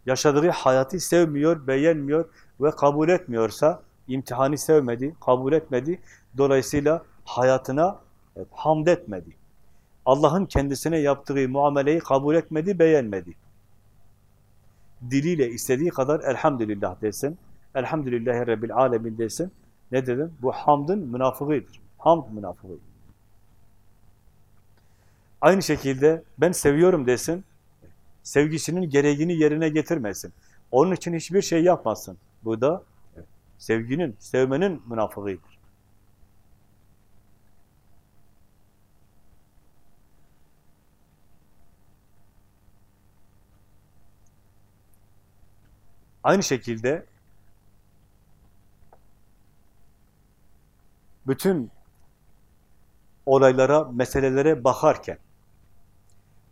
yaşadığı hayatı sevmiyor, beğenmiyor ve kabul etmiyorsa, imtihanı sevmedi, kabul etmedi, dolayısıyla hayatına evet, hamd etmedi. Allah'ın kendisine yaptığı muameleyi kabul etmedi, beğenmedi. Diliyle istediği kadar elhamdülillah desin, elhamdülillahi rabbil alemin desin. Ne dedim? Bu hamdın münafığıdır. Hamd münafığı. Aynı şekilde ben seviyorum desin, sevgisinin gereğini yerine getirmesin. Onun için hiçbir şey yapmasın. Bu da sevginin, sevmenin münafığıdır. Aynı şekilde bütün olaylara, meselelere bakarken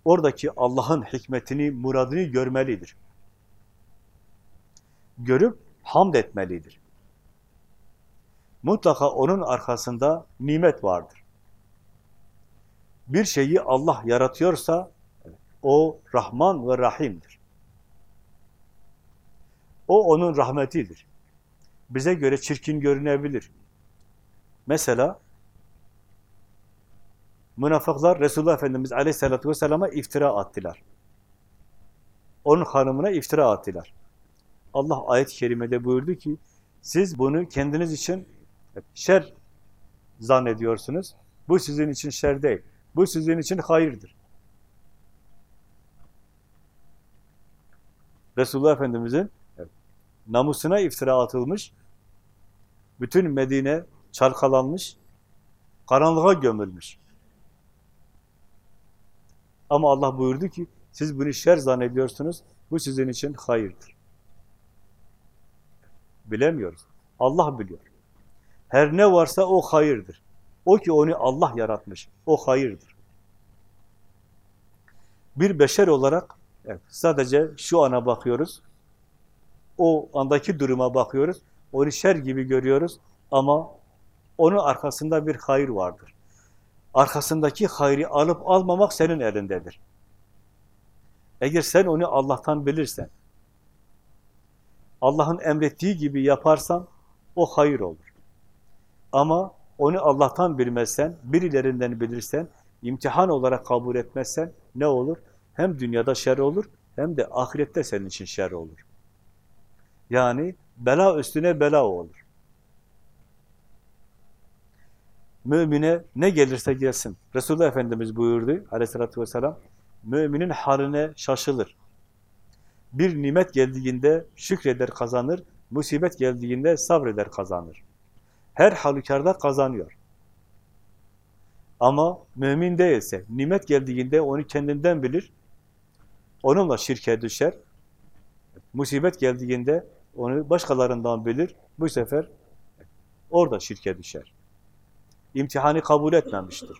oradaki Allah'ın hikmetini, muradını görmelidir. Görüp hamd etmelidir. Mutlaka onun arkasında nimet vardır. Bir şeyi Allah yaratıyorsa o Rahman ve Rahim'dir. O onun rahmetidir. Bize göre çirkin görünebilir. Mesela münafıklar Resulullah Efendimiz Aleyhisselatü Vesselam'a iftira attılar. Onun hanımına iftira attılar. Allah ayet-i kerimede buyurdu ki siz bunu kendiniz için şer zannediyorsunuz. Bu sizin için şer değil. Bu sizin için hayırdır. Resulullah Efendimiz'in namusuna iftira atılmış, bütün Medine çalkalanmış, karanlığa gömülmüş. Ama Allah buyurdu ki, siz bunu şer zannediyorsunuz, bu sizin için hayırdır. Bilemiyoruz. Allah biliyor. Her ne varsa o hayırdır. O ki onu Allah yaratmış. O hayırdır. Bir beşer olarak evet, sadece şu ana bakıyoruz. O andaki duruma bakıyoruz. Onu şer gibi görüyoruz ama onun arkasında bir hayır vardır. Arkasındaki hayrı alıp almamak senin elindedir. Eğer sen onu Allah'tan bilirsen, Allah'ın emrettiği gibi yaparsan o hayır olur. Ama onu Allah'tan bilmezsen, birilerinden bilirsen, imtihan olarak kabul etmezsen ne olur? Hem dünyada şer olur, hem de ahirette senin için şer olur. Yani bela üstüne bela olur. Mümine ne gelirse gelsin. Resulullah Efendimiz buyurdu aleyhissalatü vesselam, müminin haline şaşılır. Bir nimet geldiğinde şükreder kazanır, musibet geldiğinde sabreder kazanır. Her halükarda kazanıyor. Ama mümin değilse, nimet geldiğinde onu kendinden bilir, onunla şirke düşer. Musibet geldiğinde onu başkalarından bilir, bu sefer orada şirke düşer. İmtihanı kabul etmemiştir.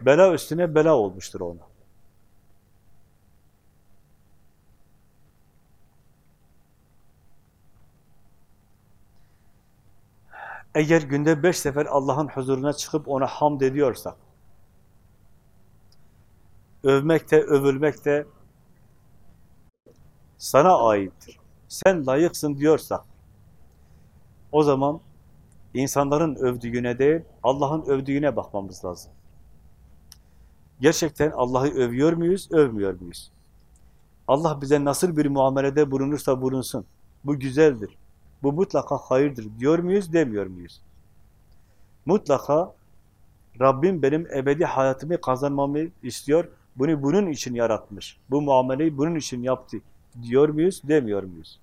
Bela üstüne bela olmuştur ona. Eğer günde beş sefer Allah'ın huzuruna çıkıp ona hamd ediyorsak, övmek de, övülmek de sana aittir. Sen layıksın diyorsak, o zaman insanların övdüğüne değil, Allah'ın övdüğüne bakmamız lazım. Gerçekten Allah'ı övüyor muyuz, övmüyor muyuz? Allah bize nasıl bir muamelede bulunursa bulunsun. Bu güzeldir. Bu mutlaka hayırdır diyor muyuz, demiyor muyuz? Mutlaka Rabbim benim ebedi hayatımı kazanmamı istiyor. Bunu bunun için yaratmış. Bu muameleyi bunun için yaptı. Diyor muyuz, demiyor muyuz?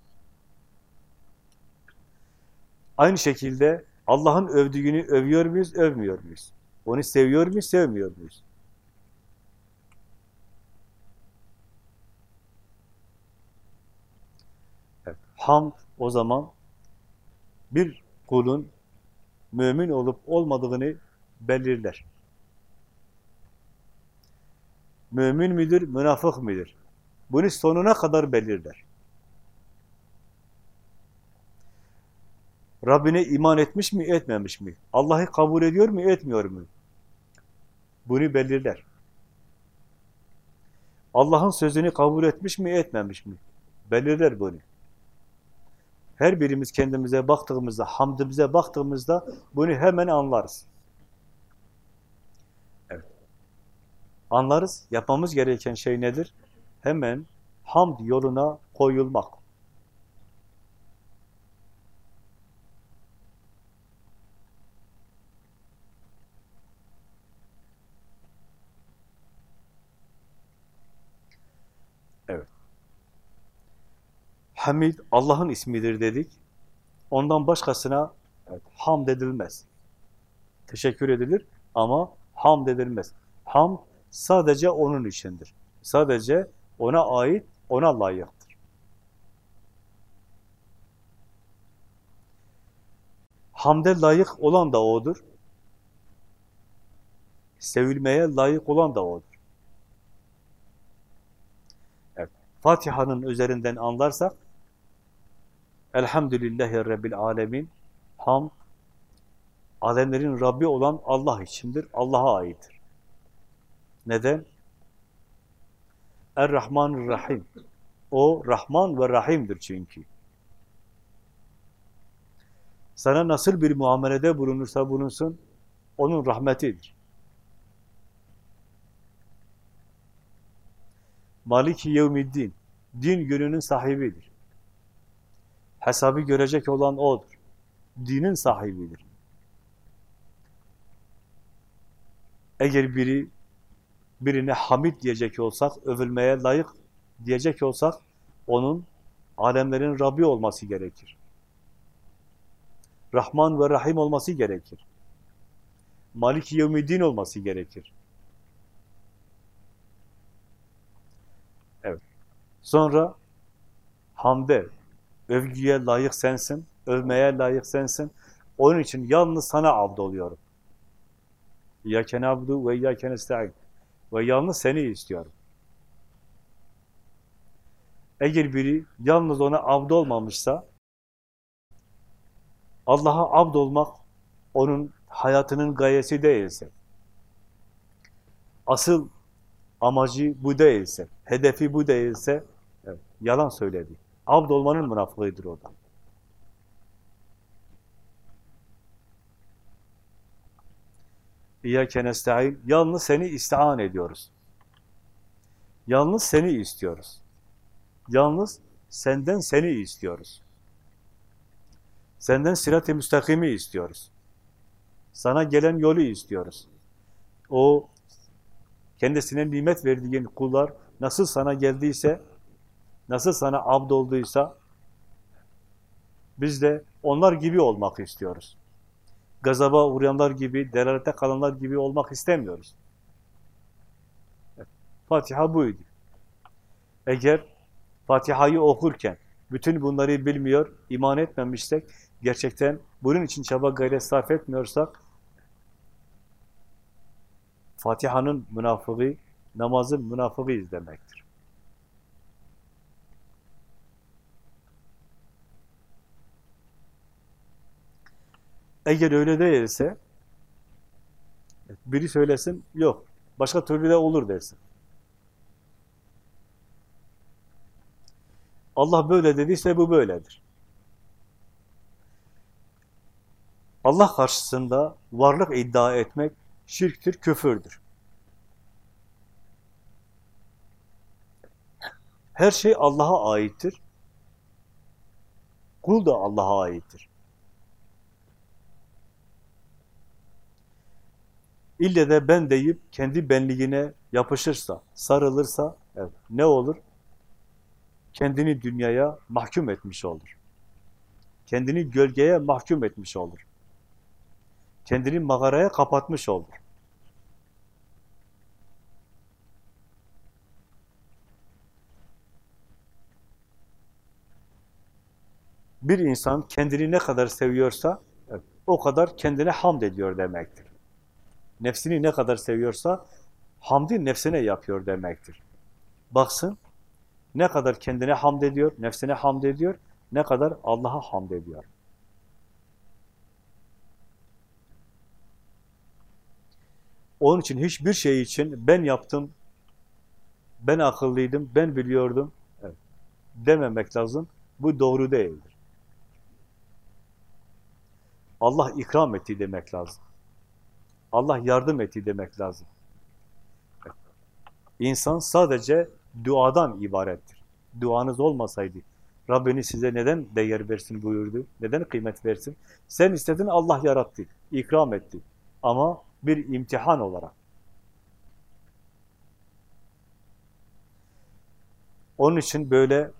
Aynı şekilde Allah'ın övdüğünü övüyor muyuz, övmüyor muyuz? Onu seviyor muyuz, sevmiyor muyuz? Evet, hamd o zaman bir kulun mümin olup olmadığını belirler. Mümin midir, münafık midir? Bunu sonuna kadar belirler. Rabbine iman etmiş mi, etmemiş mi? Allah'ı kabul ediyor mu, etmiyor mu? Bunu belirler. Allah'ın sözünü kabul etmiş mi, etmemiş mi? Belirler bunu. Her birimiz kendimize baktığımızda, hamdimize baktığımızda bunu hemen anlarız. Evet. Anlarız. Yapmamız gereken şey nedir? Hemen hamd yoluna koyulmak. Evet. Hamid Allah'ın ismidir dedik. Ondan başkasına evet, hamd edilmez. Teşekkür edilir ama hamd edilmez. Hamd sadece onun içindir. Sadece ona ait, ona layıktır. Hamde layık olan da O'dur. Sevilmeye layık olan da O'dur. Evet. Fatiha'nın üzerinden anlarsak Elhamdülillahi Rabbil Alemin Ham alemlerin Rabbi olan Allah içindir. Allah'a aittir. Neden? Er-Rahman Rahim. O Rahman ve Rahim'dir çünkü. Sana nasıl bir muamelede bulunursa bulunsun, onun rahmetidir. Maliki yevmiddin, din gününün sahibidir. Hesabı görecek olan O'dur. Dinin sahibidir. Eğer biri birine hamid diyecek olsak, övülmeye layık diyecek olsak, onun alemlerin Rabbi olması gerekir. Rahman ve Rahim olması gerekir. Malik-i Yevmiddin olması gerekir. Evet. Sonra hamde, övgüye layık sensin, övmeye layık sensin. Onun için yalnız sana abd oluyorum. İyyâke na'budu ve iyyâke nesta'in. Ve yalnız seni istiyorum. Eğer biri yalnız ona abd olmamışsa, Allah'a abd olmak onun hayatının gayesi değilse, asıl amacı bu değilse, hedefi bu değilse, evet, yalan söyledi. Abd olmanın münafığıdır o da. İyyâke nesta'in. Yalnız seni istihan ediyoruz. Yalnız seni istiyoruz. Yalnız senden seni istiyoruz. Senden sirat-i müstakimi istiyoruz. Sana gelen yolu istiyoruz. O kendisine nimet verdiğin kullar nasıl sana geldiyse, nasıl sana abd olduysa biz de onlar gibi olmak istiyoruz. Gazaba uğrayanlar gibi, delalete kalanlar gibi olmak istemiyoruz. Fatiha buydu. Eğer Fatiha'yı okurken bütün bunları bilmiyor, iman etmemişsek, gerçekten bunun için çaba gayret sarf etmiyorsak, Fatiha'nın münafığı, namazın münafığıyız demektir. Eğer öyle değilse, biri söylesin, yok, başka türlü de olur dersin. Allah böyle dediyse bu böyledir. Allah karşısında varlık iddia etmek şirktir, küfürdür. Her şey Allah'a aittir. Kul da Allah'a aittir. İlle de ben deyip kendi benliğine yapışırsa, sarılırsa evet, ne olur? Kendini dünyaya mahkum etmiş olur. Kendini gölgeye mahkum etmiş olur. Kendini mağaraya kapatmış olur. Bir insan kendini ne kadar seviyorsa evet, o kadar kendine hamd ediyor demektir. Nefsini ne kadar seviyorsa hamdi nefsine yapıyor demektir. Baksın ne kadar kendine hamd ediyor, nefsine hamd ediyor, ne kadar Allah'a hamd ediyor. Onun için hiçbir şey için ben yaptım, ben akıllıydım, ben biliyordum dememek lazım. Bu doğru değildir. Allah ikram etti demek lazım. Allah yardım etti demek lazım. İnsan sadece duadan ibarettir. Duanız olmasaydı Rabbiniz size neden değer versin buyurdu? Neden kıymet versin? Sen istedin Allah yarattı, ikram etti. Ama bir imtihan olarak. Onun için böyle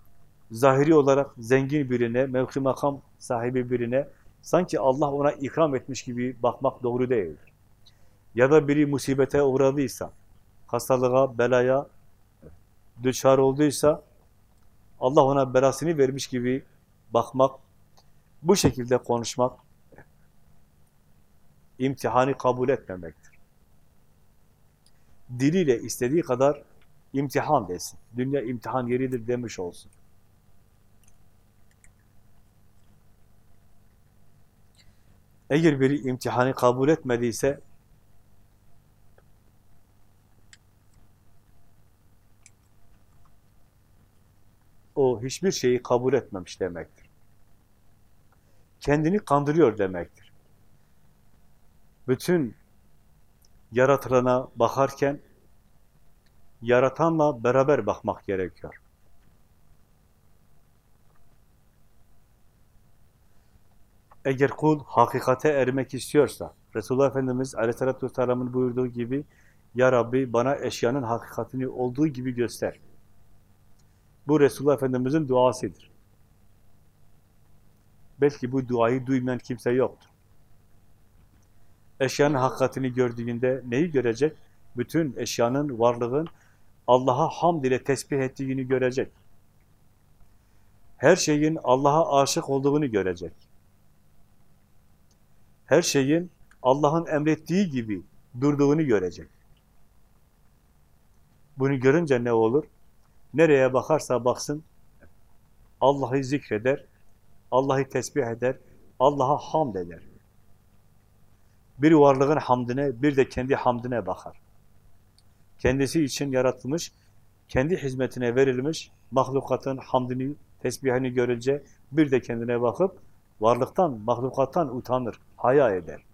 zahiri olarak zengin birine, mevki makam sahibi birine sanki Allah ona ikram etmiş gibi bakmak doğru değildir. Ya da biri musibete uğradıysa, hastalığa, belaya düşar olduysa Allah ona belasını vermiş gibi bakmak, bu şekilde konuşmak imtihanı kabul etmemektir. Diliyle istediği kadar imtihan desin. Dünya imtihan yeridir demiş olsun. Eğer biri imtihanı kabul etmediyse o hiçbir şeyi kabul etmemiş demektir. Kendini kandırıyor demektir. Bütün yaratılana bakarken yaratanla beraber bakmak gerekiyor. Eğer kul hakikate ermek istiyorsa, Resulullah Efendimiz Aleyhisselatü Vesselam'ın buyurduğu gibi, Ya Rabbi bana eşyanın hakikatini olduğu gibi göster. Bu Resulullah Efendimiz'in duasıdır. Belki bu duayı duymayan kimse yoktur. Eşyanın hakikatini gördüğünde neyi görecek? Bütün eşyanın, varlığın Allah'a hamd ile tesbih ettiğini görecek. Her şeyin Allah'a aşık olduğunu görecek. Her şeyin Allah'ın emrettiği gibi durduğunu görecek. Bunu görünce ne olur? Nereye bakarsa baksın, Allah'ı zikreder, Allah'ı tesbih eder, Allah'a hamd eder. Bir varlığın hamdine, bir de kendi hamdine bakar. Kendisi için yaratılmış, kendi hizmetine verilmiş mahlukatın hamdini, tesbihini görünce bir de kendine bakıp varlıktan, mahlukattan utanır, haya eder.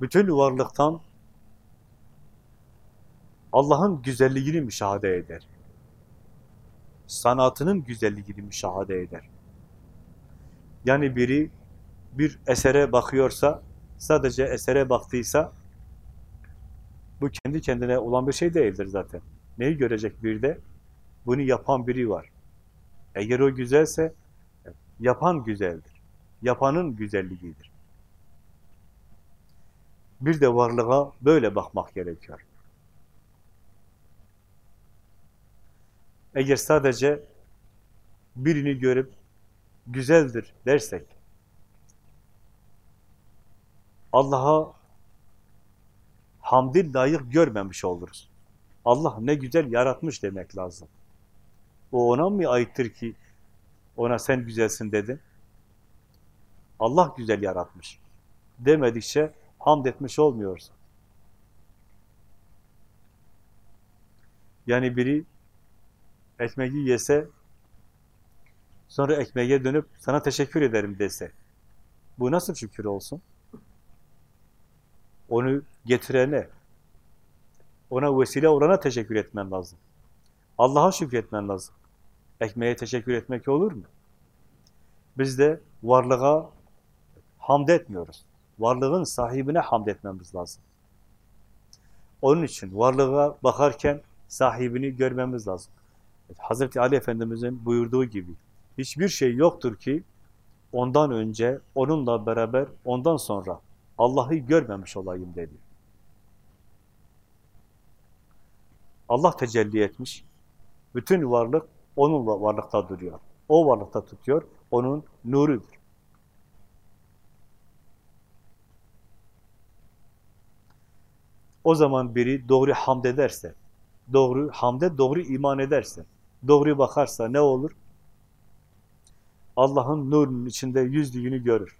Bütün varlıktan Allah'ın güzelliğini müşahede eder. Sanatının güzelliğini müşahede eder. Yani biri bir esere bakıyorsa, sadece esere baktıysa, bu kendi kendine olan bir şey değildir zaten. Neyi görecek bir de? Bunu yapan biri var. Eğer o güzelse, yapan güzeldir. Yapanın güzelliğidir. Bir de varlığa böyle bakmak gerekiyor. Eğer sadece birini görüp güzeldir dersek, Allah'a hamdi layık görmemiş oluruz. Allah ne güzel yaratmış demek lazım. O ona mı aittir ki ona sen güzelsin dedin? Allah güzel yaratmış. Demedikçe hamd etmiş olmuyorsun. Yani biri ekmeği yese, sonra ekmeğe dönüp sana teşekkür ederim dese, bu nasıl şükür olsun? Onu getirene, ona vesile olana teşekkür etmen lazım. Allah'a şükretmen lazım. Ekmeğe teşekkür etmek olur mu? Biz de varlığa hamd etmiyoruz. Varlığın sahibine hamd etmemiz lazım. Onun için varlığa bakarken sahibini görmemiz lazım. Hazreti Ali Efendimiz'in buyurduğu gibi hiçbir şey yoktur ki ondan önce, onunla beraber, ondan sonra Allah'ı görmemiş olayım dedi. Allah tecelli etmiş. Bütün varlık onunla varlıkta duruyor. O varlıkta tutuyor. Onun nurudur. O zaman biri doğru hamd ederse, doğru hamde doğru iman ederse, doğru bakarsa ne olur? Allah'ın nurunun içinde yüzlüğünü görür.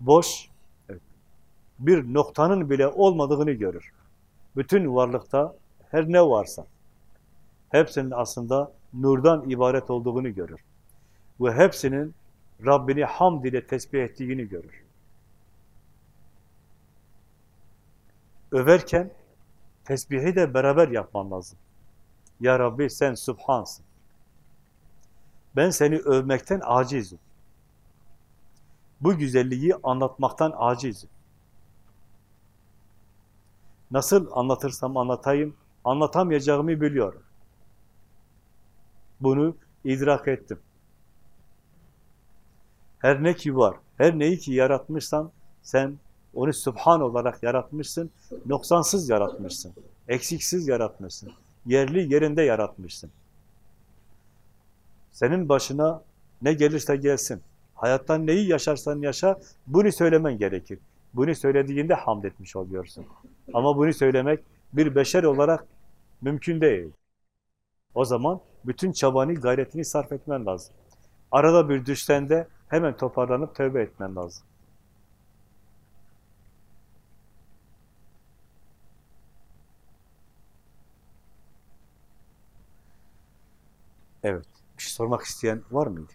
Boş, bir noktanın bile olmadığını görür. Bütün varlıkta her ne varsa, hepsinin aslında nurdan ibaret olduğunu görür. Ve hepsinin Rabbini hamd ile tesbih ettiğini görür. Överken tesbihi de beraber yapman lazım. Ya Rabbi sen Subhansın. Ben seni övmekten acizim. Bu güzelliği anlatmaktan acizim. Nasıl anlatırsam anlatayım, anlatamayacağımı biliyorum. Bunu idrak ettim. Her ne ki var, her neyi ki yaratmışsan sen onu Subhan olarak yaratmışsın, noksansız yaratmışsın, eksiksiz yaratmışsın, yerli yerinde yaratmışsın. Senin başına ne gelirse gelsin, hayattan neyi yaşarsan yaşa, bunu söylemen gerekir. Bunu söylediğinde hamd etmiş oluyorsun. Ama bunu söylemek bir beşer olarak mümkün değil. O zaman bütün çabanı, gayretini sarf etmen lazım. Arada bir düşsen de hemen toparlanıp tövbe etmen lazım. Evet. Bir şey sormak isteyen var mıydı?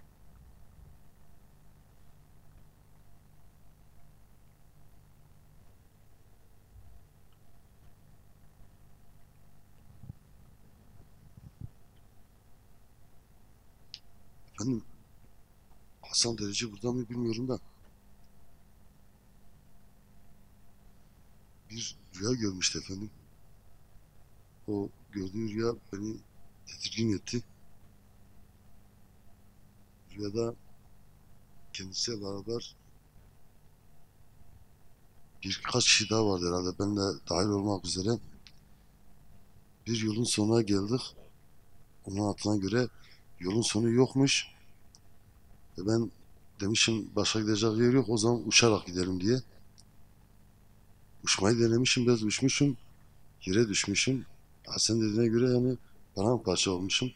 Efendim Hasan Derece burada mı bilmiyorum da bir rüya görmüştü efendim. O gördüğü rüya beni tedirgin etti. Rüyada kendisiyle beraber birkaç kişi daha vardı herhalde. Ben de dahil olmak üzere. Bir yolun sonuna geldik. Onun adına göre yolun sonu yokmuş. E ben demişim başka gidecek yer yok o zaman uçarak gidelim diye. Uçmayı denemişim biraz uçmuşum. Yere düşmüşüm. Hasan dediğine göre yani paramparça olmuşum.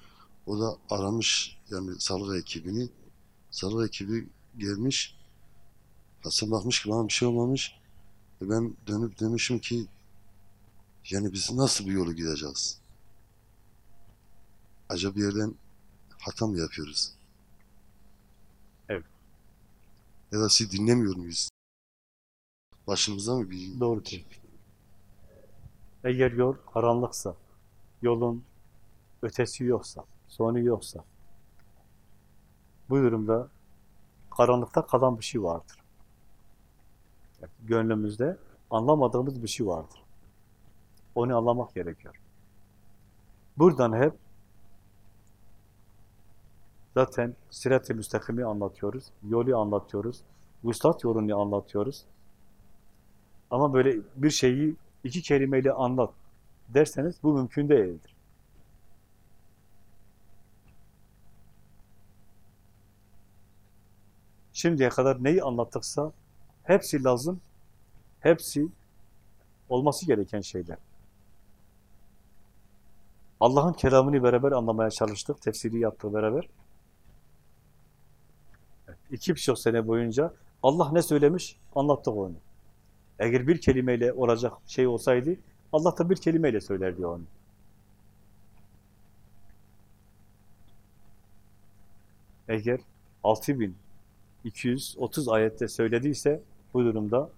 O da aramış yani sağlık ekibini. Sağlık ekibi gelmiş. Hasan bakmış ki bana bir şey olmamış. E ben dönüp demişim ki yani biz nasıl bir yolu gideceğiz? Acaba bir yerden hata mı yapıyoruz? Evet. Ya da sizi dinlemiyor muyuz? Başımıza mı bir... Doğru tespit. Eğer yol karanlıksa, yolun ötesi yoksa, sonu yoksa, bu durumda karanlıkta kalan bir şey vardır. Gönlümüzde anlamadığımız bir şey vardır. Onu anlamak gerekiyor. Buradan hep zaten sirat-i müstakimi anlatıyoruz, yolu anlatıyoruz, vuslat yolunu anlatıyoruz. Ama böyle bir şeyi iki kelimeyle anlat derseniz bu mümkün değildir. Şimdiye kadar neyi anlattıksa hepsi lazım, hepsi olması gereken şeyler. Allah'ın kelamını beraber anlamaya çalıştık, tefsiri yaptık beraber. İki birçok sene boyunca Allah ne söylemiş, anlattık onu. Eğer bir kelimeyle olacak şey olsaydı, Allah da bir kelimeyle söylerdi onu. Eğer 6230 ayette söylediyse, bu durumda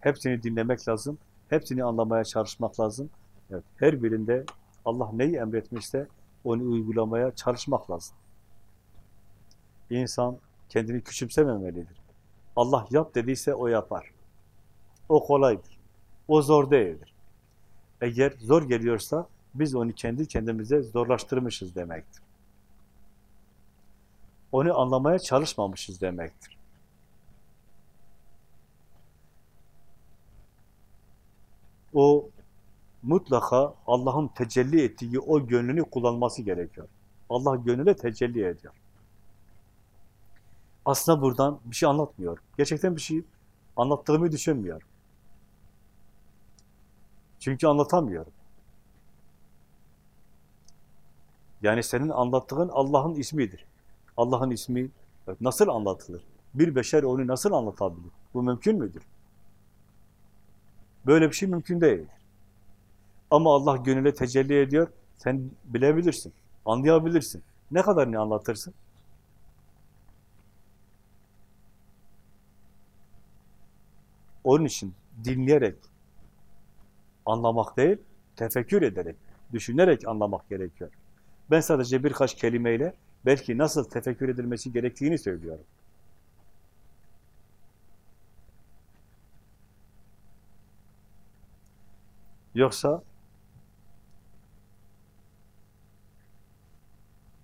hepsini dinlemek lazım, hepsini anlamaya çalışmak lazım. Evet, her birinde Allah neyi emretmişse onu uygulamaya çalışmak lazım. İnsan kendini küçümsememelidir. Allah yap dediyse o yapar. O kolaydır. O zor değildir. Eğer zor geliyorsa biz onu kendi kendimize zorlaştırmışız demektir. Onu anlamaya çalışmamışız demektir. O mutlaka Allah'ın tecelli ettiği o gönlünü kullanması gerekiyor. Allah gönüle tecelli ediyor. Aslında buradan bir şey anlatmıyor. Gerçekten bir şey anlattığımı düşünmüyorum. Çünkü anlatamıyorum. Yani senin anlattığın Allah'ın ismidir. Allah'ın ismi nasıl anlatılır? Bir beşer onu nasıl anlatabilir? Bu mümkün müdür? Böyle bir şey mümkün değil. Ama Allah gönüle tecelli ediyor. Sen bilebilirsin, anlayabilirsin. Ne kadar ne anlatırsın? Onun için dinleyerek anlamak değil, tefekkür ederek, düşünerek anlamak gerekiyor. Ben sadece birkaç kelimeyle belki nasıl tefekkür edilmesi gerektiğini söylüyorum. Yoksa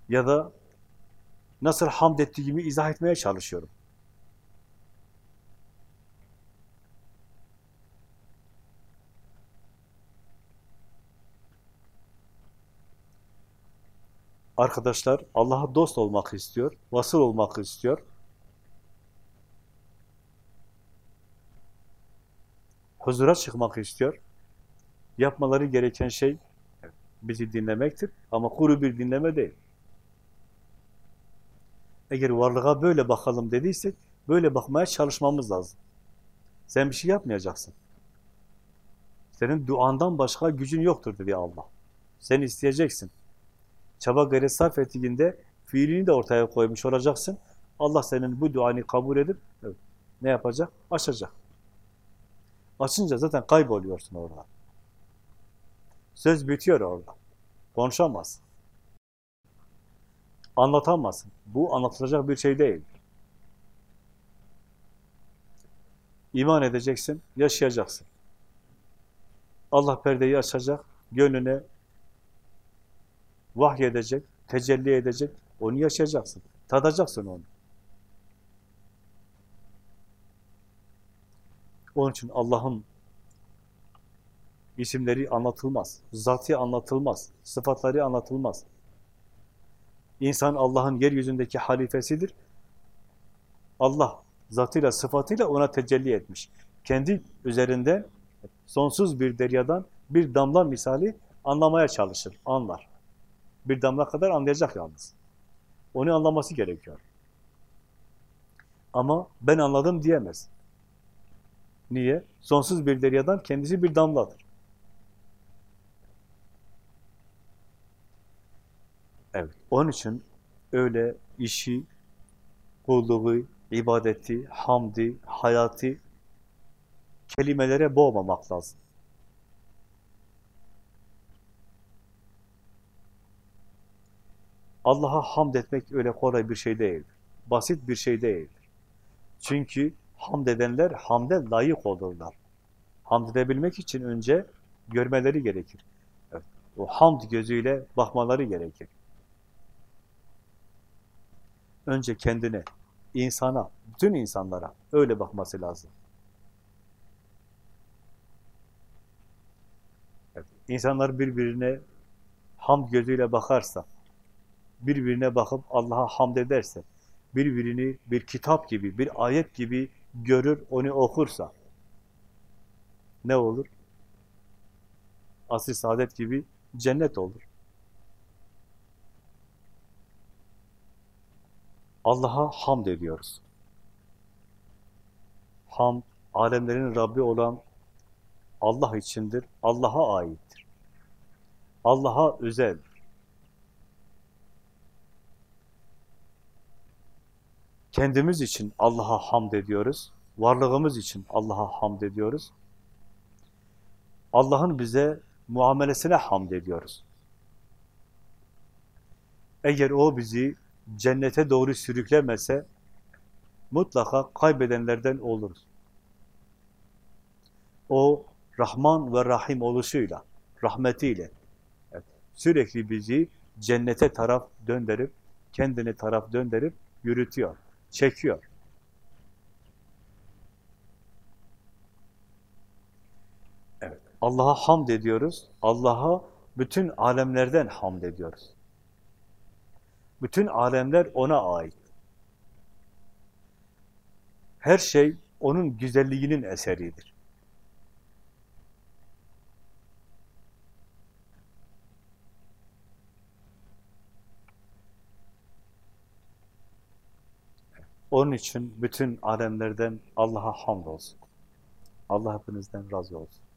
ya da nasıl hamd ettiğimi izah etmeye çalışıyorum. Arkadaşlar Allah'a dost olmak istiyor, vasıl olmak istiyor. Huzura çıkmak istiyor. Yapmaları gereken şey bizi dinlemektir ama kuru bir dinleme değil. Eğer varlığa böyle bakalım dediysek, böyle bakmaya çalışmamız lazım. Sen bir şey yapmayacaksın. Senin duandan başka gücün yoktur dedi Allah. Sen isteyeceksin. Çaba gayret sarf ettiğinde fiilini de ortaya koymuş olacaksın. Allah senin bu duanı kabul edip evet, ne yapacak? Açacak. Açınca zaten kayboluyorsun orada. Söz bitiyor orada. Konuşamazsın. Anlatamazsın. Bu anlatılacak bir şey değil. İman edeceksin, yaşayacaksın. Allah perdeyi açacak, gönlüne vahyedecek, tecelli edecek, onu yaşayacaksın. Tadacaksın onu. Onun için Allah'ın isimleri anlatılmaz, zatı anlatılmaz, sıfatları anlatılmaz. İnsan Allah'ın yeryüzündeki halifesidir. Allah zatıyla, sıfatıyla ona tecelli etmiş. Kendi üzerinde sonsuz bir deryadan bir damla misali anlamaya çalışır, anlar. Bir damla kadar anlayacak yalnız. Onu anlaması gerekiyor. Ama ben anladım diyemez. Niye? Sonsuz bir deryadan kendisi bir damladır. Evet. Onun için öyle işi, kulluğu, ibadeti, hamdi, hayatı kelimelere boğmamak lazım. Allah'a hamd etmek öyle kolay bir şey değildir. Basit bir şey değildir. Çünkü hamd edenler hamde layık olurlar. Hamd edebilmek için önce görmeleri gerekir. Evet, o hamd gözüyle bakmaları gerekir. Önce kendine, insana, bütün insanlara öyle bakması lazım. Evet, insanlar birbirine hamd gözüyle bakarsa, birbirine bakıp Allah'a hamd ederse, birbirini bir kitap gibi, bir ayet gibi görür, onu okursa ne olur? Asr-ı saadet gibi cennet olur. Allah'a hamd ediyoruz. Hamd, alemlerin Rabbi olan Allah içindir, Allah'a aittir. Allah'a özeldir. Kendimiz için Allah'a hamd ediyoruz. Varlığımız için Allah'a hamd ediyoruz. Allah'ın bize muamelesine hamd ediyoruz. Eğer o bizi cennete doğru sürüklemese mutlaka kaybedenlerden oluruz. O Rahman ve Rahim oluşuyla, rahmetiyle evet, sürekli bizi cennete taraf döndürüp, kendine taraf döndürüp yürütüyor, çekiyor. Evet, Allah'a hamd ediyoruz. Allah'a bütün alemlerden hamd ediyoruz. Bütün alemler ona ait. Her şey onun güzelliğinin eseridir. Onun için bütün alemlerden Allah'a hamd olsun. Allah hepinizden razı olsun.